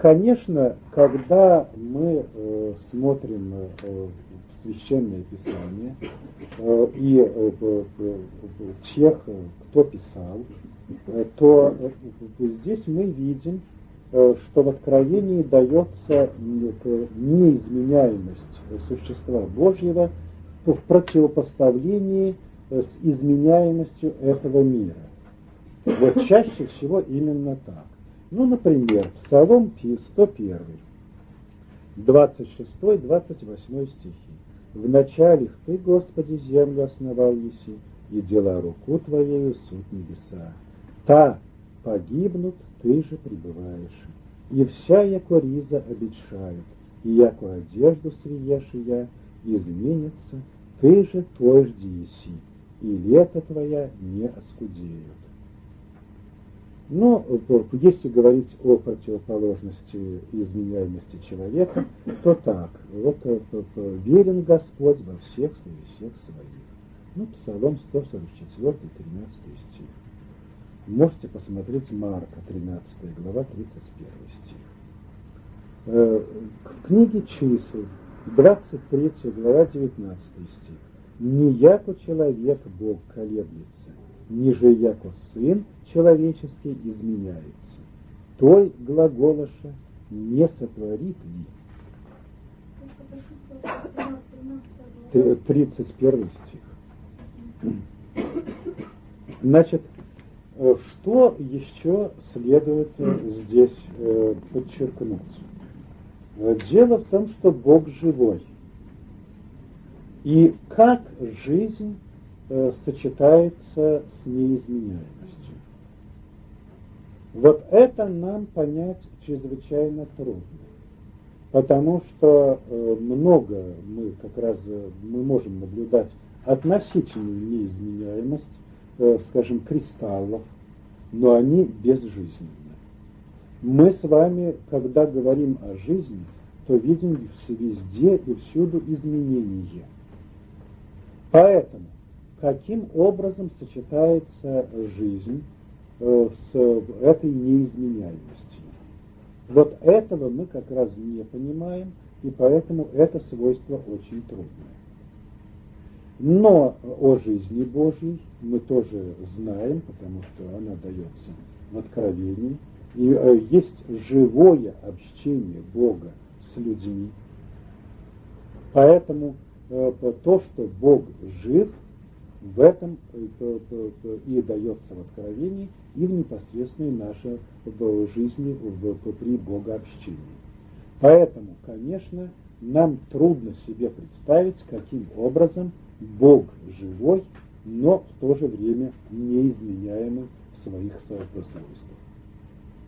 Конечно, когда мы э, смотрим э, Священное Писание э, и э, э, тех, кто писал, э, то э, здесь мы видим, э, что в Откровении дается э, неизменяемость существа Божьего в противопоставлении э, с изменяемостью этого мира. Вот чаще всего именно так. Ну, например, Псалом 101, 26-28 стихи. В начале Ты, Господи, землю основал еси, и дела руку Твоею суд небеса. Та погибнут, Ты же пребываешь. И вся яко риза обещает, и яко одежду свиешь я, изменится, Ты же Твой жди еси, и лето Твоя не оскудеют. Но если говорить о противоположности изменяемости человека, то так, вот э, верен Господь во всех совещах своих. Ну, Псалом 144, 13 стих. Можете посмотреть Марка, 13 глава, 31 стих. Э, в книге чисел, 23 глава, 19 стих. «Не яко человек Бог колеблется, ниже яко сын человеческий изменяется. Той глаголоша не сотворит ли. 31 стих. Значит, э, что еще следует э, здесь э, подчеркнуть? Дело в том, что Бог живой. И как жизнь сочетается с неизменяемостью. Вот это нам понять чрезвычайно трудно, потому что э, много мы как раз э, мы можем наблюдать относительную неизменяемость, э, скажем, кристаллов, но они безжизненны. Мы с вами, когда говорим о жизни, то видим везде и всюду изменения. Поэтому, каким образом сочетается жизнь с этой неизменяемостью. Вот этого мы как раз не понимаем, и поэтому это свойство очень трудное. Но о жизни Божьей мы тоже знаем, потому что она дается в Откровении. И э, есть живое общение Бога с людьми. Поэтому э, то, что Бог жив, в этом и дается в Откровении, и в непосредственной нашей жизни при Богообщении. Поэтому, конечно, нам трудно себе представить, каким образом Бог живой, но в то же время неизменяемый в своих свойствах.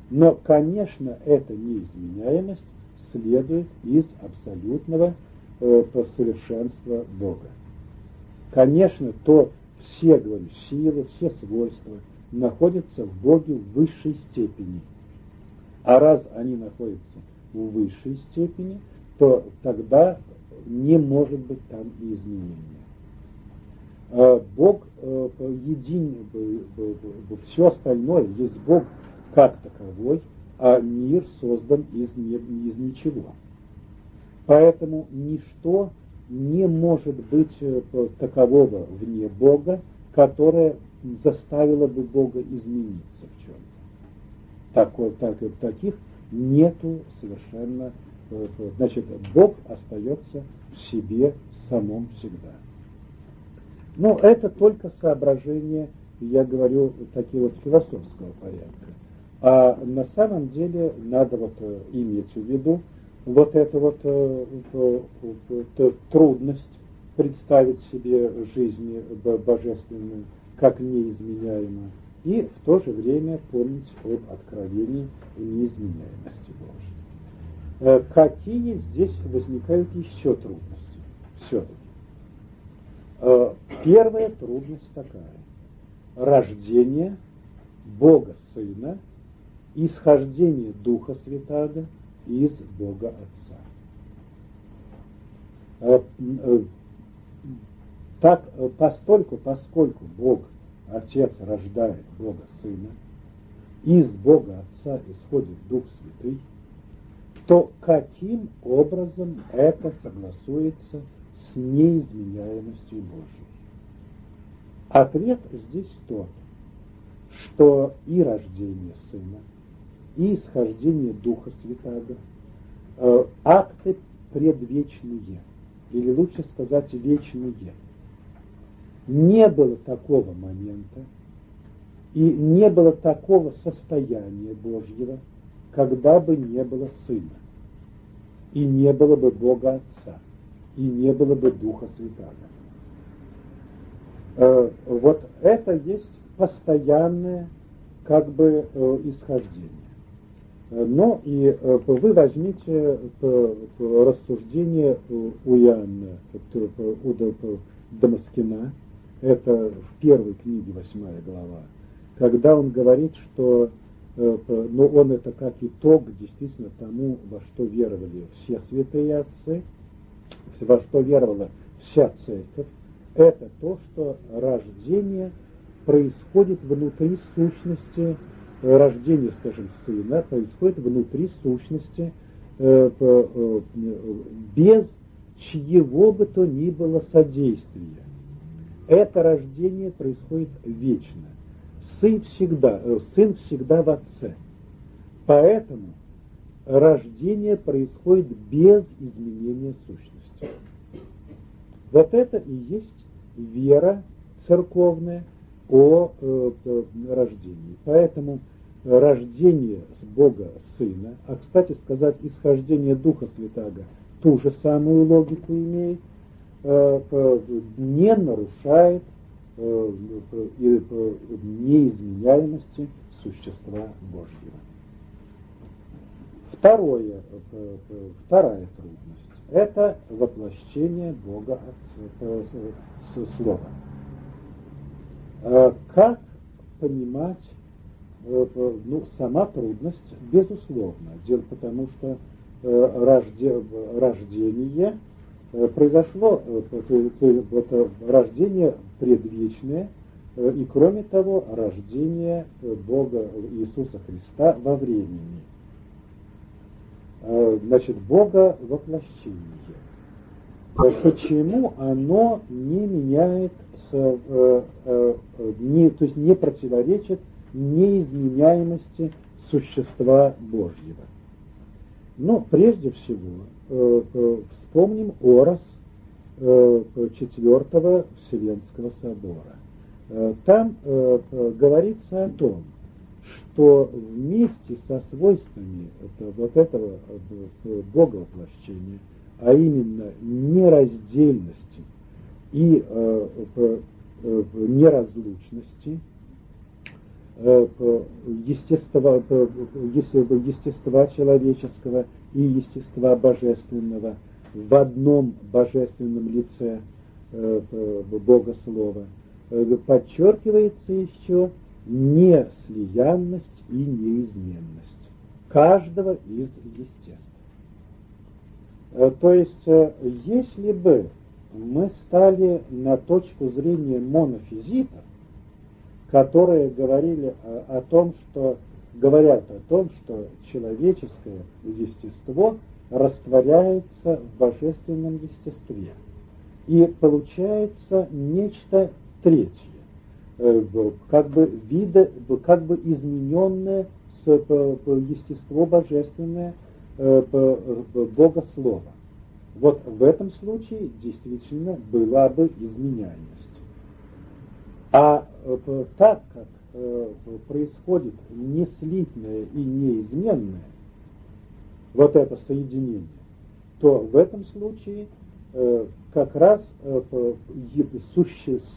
Но, конечно, эта неизменяемость следует из абсолютного э, совершенства Бога. Конечно, то все, говорю, силы, все свойства – находятся в Боге в высшей степени. А раз они находятся в высшей степени, то тогда не может быть там изменения. А Бог э, един, все остальное, есть Бог как таковой, а мир создан из, из ничего. Поэтому ничто не может быть э, такового вне Бога, которое заставило бы Бога измениться в чем-то. Такой, так, таких нету совершенно. Э, значит, Бог остается в себе самом всегда. Но это только соображение, я говорю, такие вот философского порядка. А на самом деле надо вот э, иметь в виду вот эту вот э, э, трудность представить себе жизнь божественную как неизменяемую, и в то же время помнить об откровении и неизменяемости Божьей. Какие здесь возникают еще трудности все-таки? Первая трудность такая. Рождение Бога Сына – исхождение Духа Святаго из Бога Отца. Э, э, так, э, постольку, поскольку Бог Отец рождает Бога Сына, из Бога Отца исходит Дух Святый, то каким образом это согласуется с неизменяемостью Божьей? Ответ здесь тот, что и рождение Сына – и исхождение Духа Святаго, э, акты предвечные, или лучше сказать вечные. Не было такого момента, и не было такого состояния Божьего, когда бы не было Сына, и не было бы Бога Отца, и не было бы Духа Святаго. Э, вот это есть постоянное как бы э, исхождение. Но и э, вы возьмите рассуждение у Иоанна, у Дамаскина, это в первой книге, восьмая глава, когда он говорит, что э, но он это как итог действительно тому, во что веровали все святые отцы, во что веровала вся церковь, это то, что рождение происходит внутри сущности рождение, скажем, сына происходит внутри сущности э, э, без чьего бы то ни было содействия. Это рождение происходит вечно. Сын всегда, э, сын всегда в отце. Поэтому рождение происходит без изменения сущности. Вот это и есть вера церковная о э, рождении. Поэтому рождение с Бога Сына, а, кстати сказать, исхождение Духа Святаго ту же самую логику имеет, э, не нарушает э, неизменяемости существа Божьего. Второе, э, вторая трудность – это воплощение Бога от Слова. Как понимать Э, ну, сама трудность, безусловно, дело потому что э, рожде, рождение э, произошло, это рождение предвечное, и кроме того, рождение Бога Иисуса Христа во времени. Значит, Бога воплощение. Почему оно не меняет, не, то есть не противоречит неизменяемости существа Божьего. Но прежде всего э, э, вспомним Орос э, Четвертого Вселенского собора. Э, там э, э, говорится о том, что вместе со свойствами это, вот этого э, Бога воплощения, а именно нераздельности и э, э, неразлучности, Э, естества, естества человеческого и естества божественного в одном божественном лице Бога Слова, подчеркивается еще неслиянность и неизменность каждого из естеств. То есть, если бы мы стали на точку зрения монофизитов, которые говорили о, о том, что говорят о том, что человеческое естество растворяется в божественном естестве. И получается нечто третье, э, как бы вида, как бы измененное естество божественное э, Бога. Вот в этом случае действительно была бы изменяемость. А э, так как э, происходит неслитное и неизменное, вот это соединение, то в этом случае э, как раз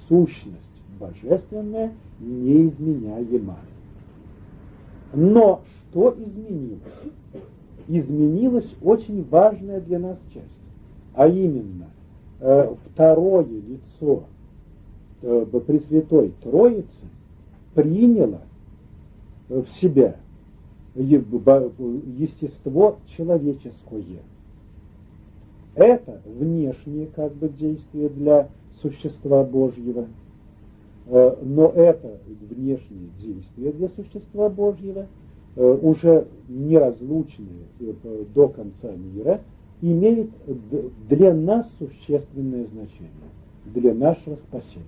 сущность божественная неизменяемая. Но что изменилось? Изменилась очень важная для нас часть а именно э, второе лицо э, Пресвятой Троицы приняло в себя естество человеческое. Это внешнее как бы действие для существа Божьего, э, но это внешнее действие для существа Божьего, уже неразлучное до конца мира – имеет для нас существенное значение, для нашего спасения.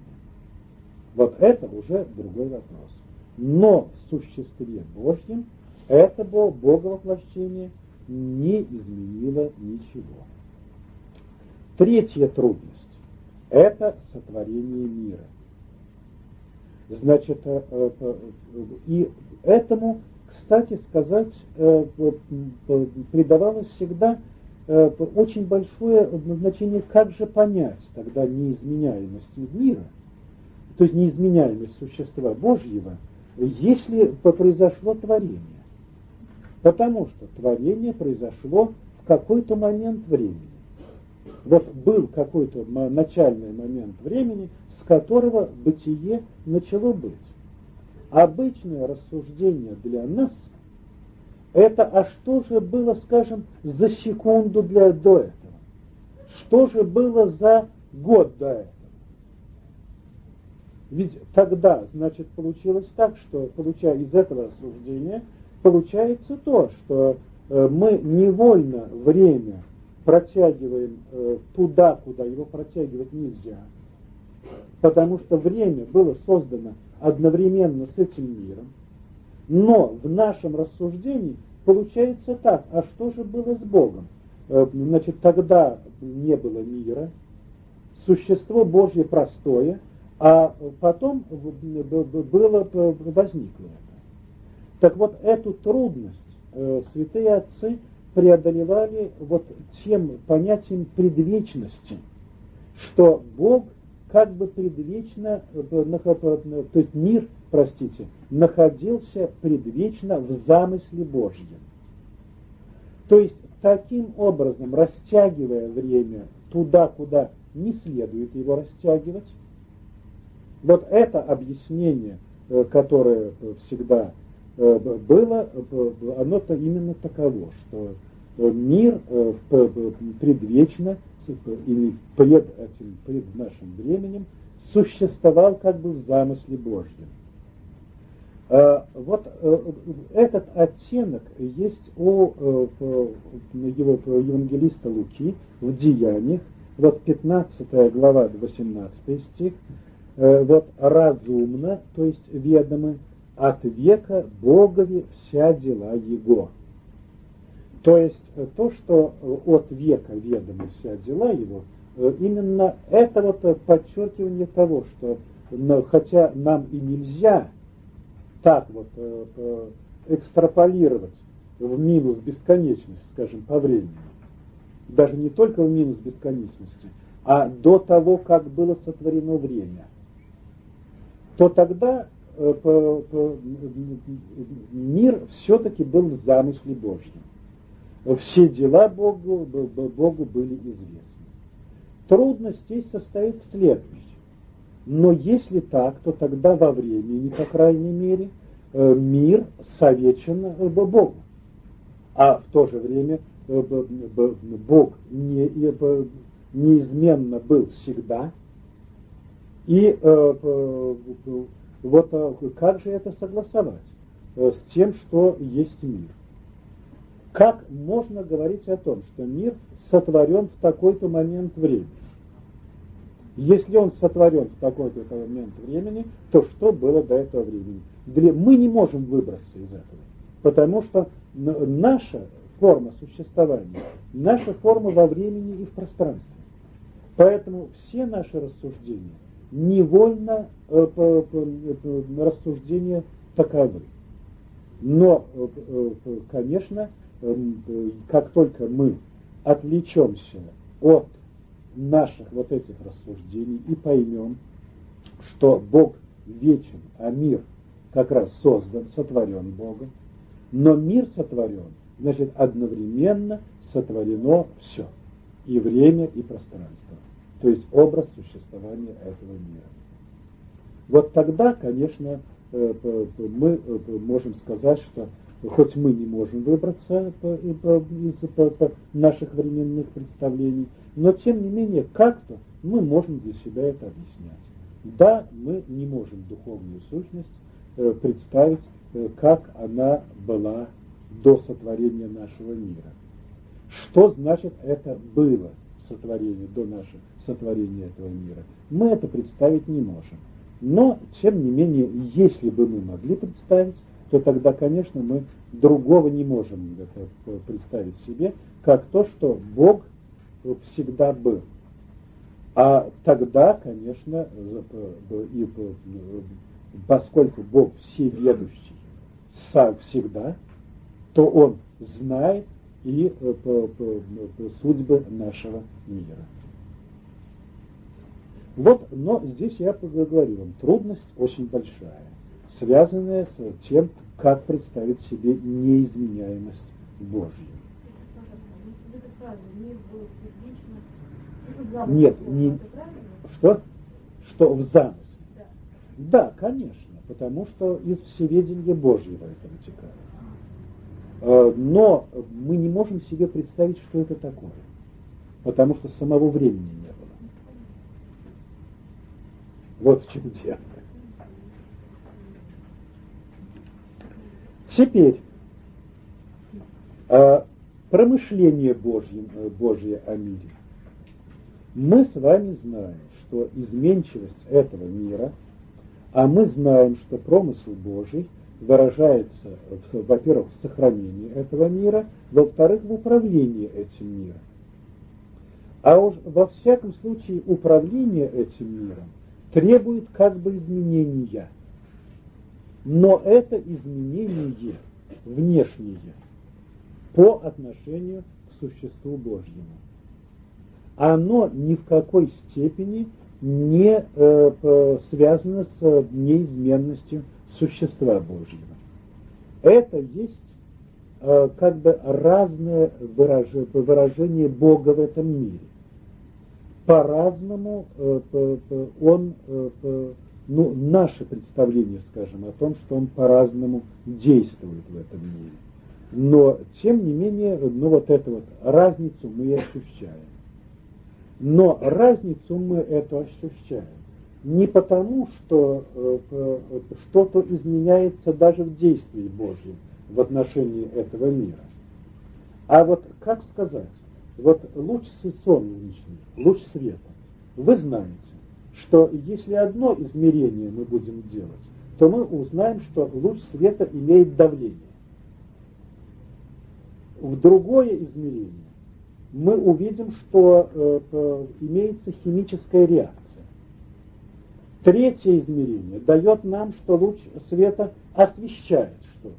Вот это уже другой вопрос. Но в существе Божьем это Боговоплощение не изменило ничего. Третья трудность – это сотворение мира. Значит, э, э, и этому, кстати сказать, э, придавалось всегда Э, очень большое значение, как же понять тогда неизменяемость мира, то есть неизменяемость существа Божьего, если произошло творение. Потому что творение произошло в какой-то момент времени. Вот был какой-то начальный момент времени, с которого бытие начало быть. Обычное рассуждение для нас – это, а что же было, скажем, за секунду для, до этого? Что же было за год до этого? Ведь тогда, значит, получилось так, что, получая из этого рассуждения, получается то, что э, мы невольно время протягиваем э, туда, куда его протягивать нельзя, потому что время было создано одновременно с этим миром, но в нашем рассуждении получается так, а что же было с Богом? Э, значит, тогда не было мира, существо Божье простое, а потом было, возникло это. Так вот, эту трудность э, святые отцы преодолевали вот тем понятием предвечности, что Бог как бы предвечно, э, то есть мир – простите, находился предвечно в замысле Божьем. То есть, таким образом, растягивая время туда, куда не следует его растягивать, вот это объяснение, э, которое всегда э, было, э, оно-то именно таково, что мир предвечно или пред этим, пред нашим временем существовал как бы в замысле Божьем. Э, вот э, этот оттенок есть у э, его евангелиста Луки в Деяниях, вот 15 глава, 18 стих, вот разумно, то есть ведомы, от века Богови вся дела Его. То есть то, что от века ведомы вся дела Его, именно это вот подчеркивание того, что хотя нам и нельзя так вот э, экстраполировать в минус бесконечность, скажем, по времени, даже не только в минус бесконечности, а до того, как было сотворено время, то тогда э, мир все-таки был в замысле Божьем. Все дела Богу, Богу были известны. Трудность здесь состоит в следующем. Но если так, то тогда во времени, по крайней мере, э, мир совечен Богу. А в то же время Бог не, неизменно был всегда. И вот как же это согласовать с тем, что есть мир? Как можно говорить о том, что мир сотворен в такой-то момент времени? Если он сотворен в такой-то момент времени, то что было до этого времени? Мы не можем выбраться из этого, потому что наша форма существования, наша форма во времени и в пространстве. Поэтому все наши рассуждения невольно э, рассуждения таковы. Но, э, э, конечно, Эм, как только мы отвлечемся от наших вот этих рассуждений и поймем, что Бог вечен, а мир как раз создан, сотворен Богом, но мир сотворен, значит одновременно сотворено все, и время, и пространство, то есть образ существования этого мира. Вот тогда, конечно, э, мы э, можем сказать, что хоть мы не можем выбраться из наших временных представлений, но тем не менее как-то мы можем для себя это объяснять. Да, мы не можем духовную сущность э, представить, э, как она была до сотворения нашего мира. Что значит это было сотворение, до нашего сотворения этого мира? Мы это представить не можем. Но, тем не менее, если бы мы могли представить, то тогда, конечно, мы другого не можем это представить себе, как то, что Бог всегда был. А тогда, конечно, и поскольку Бог всеведущий всегда, то Он знает и судьбы нашего мира. Вот, но здесь я поговорил вам, трудность очень большая связанное с тем, как представить себе неизменяемость Божью. Нет, не... Что? Что в замысле? Да. конечно, потому что из всеведения Божьего это вытекает. Э, но мы не можем себе представить, что это такое, потому что самого времени не было. Вот в чем дело. Теперь, э, промышление Божье, э, Божье о мире. Мы с вами знаем, что изменчивость этого мира, а мы знаем, что промысел Божий выражается, во-первых, в сохранении этого мира, во-вторых, в управлении этим миром. А уж во всяком случае управление этим миром требует как бы изменения – но это изменение внешнее по отношению к существу Божьему. Оно ни в какой степени не э, связано с неизменностью существа Божьего. Это есть э, как бы разное выражение, выражение Бога в этом мире. По-разному э, он э, ну, наше представление, скажем, о том, что он по-разному действует в этом мире. Но, тем не менее, ну вот эту вот разницу мы ощущаем. Но разницу мы эту ощущаем не потому, что э, что-то изменяется даже в действии Божьем в отношении этого мира. А вот как сказать, вот луч солнечный, луч света, вы знаете, что если одно измерение мы будем делать, то мы узнаем, что луч света имеет давление. В другое измерение мы увидим, что э, э, имеется химическая реакция. Третье измерение дает нам, что луч света освещает что-то.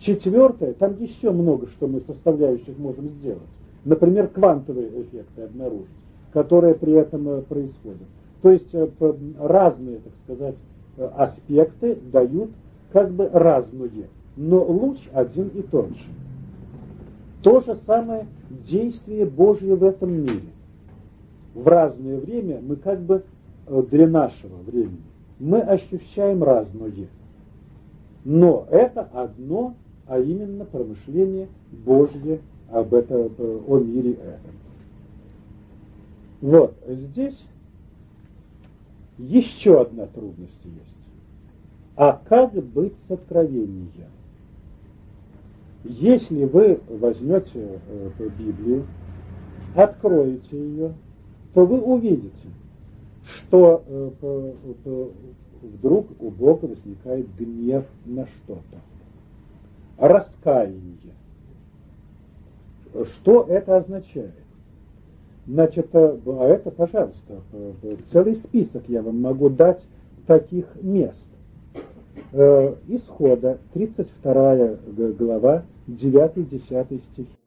Четвертое, там еще много что мы составляющих можем сделать. Например, квантовые эффекты обнаружить которые при этом э, происходят. То есть э, разные, так сказать, э, аспекты дают как бы разные, но луч один и тот же. То же самое действие Божье в этом мире. В разное время мы как бы для нашего времени мы ощущаем разное. Но это одно, а именно промышление Божье об этом, о мире этом. Вот, здесь еще одна трудность есть. А как быть с откровением? Если вы возьмете э, Библию, откроете ее, то вы увидите, что э, вдруг у Бога возникает гнев на что-то. Раскаяние. Что это означает? Значит, э, а это, пожалуйста, целый список я вам могу дать таких мест. Исхода, 32 глава, 9-10 стихи.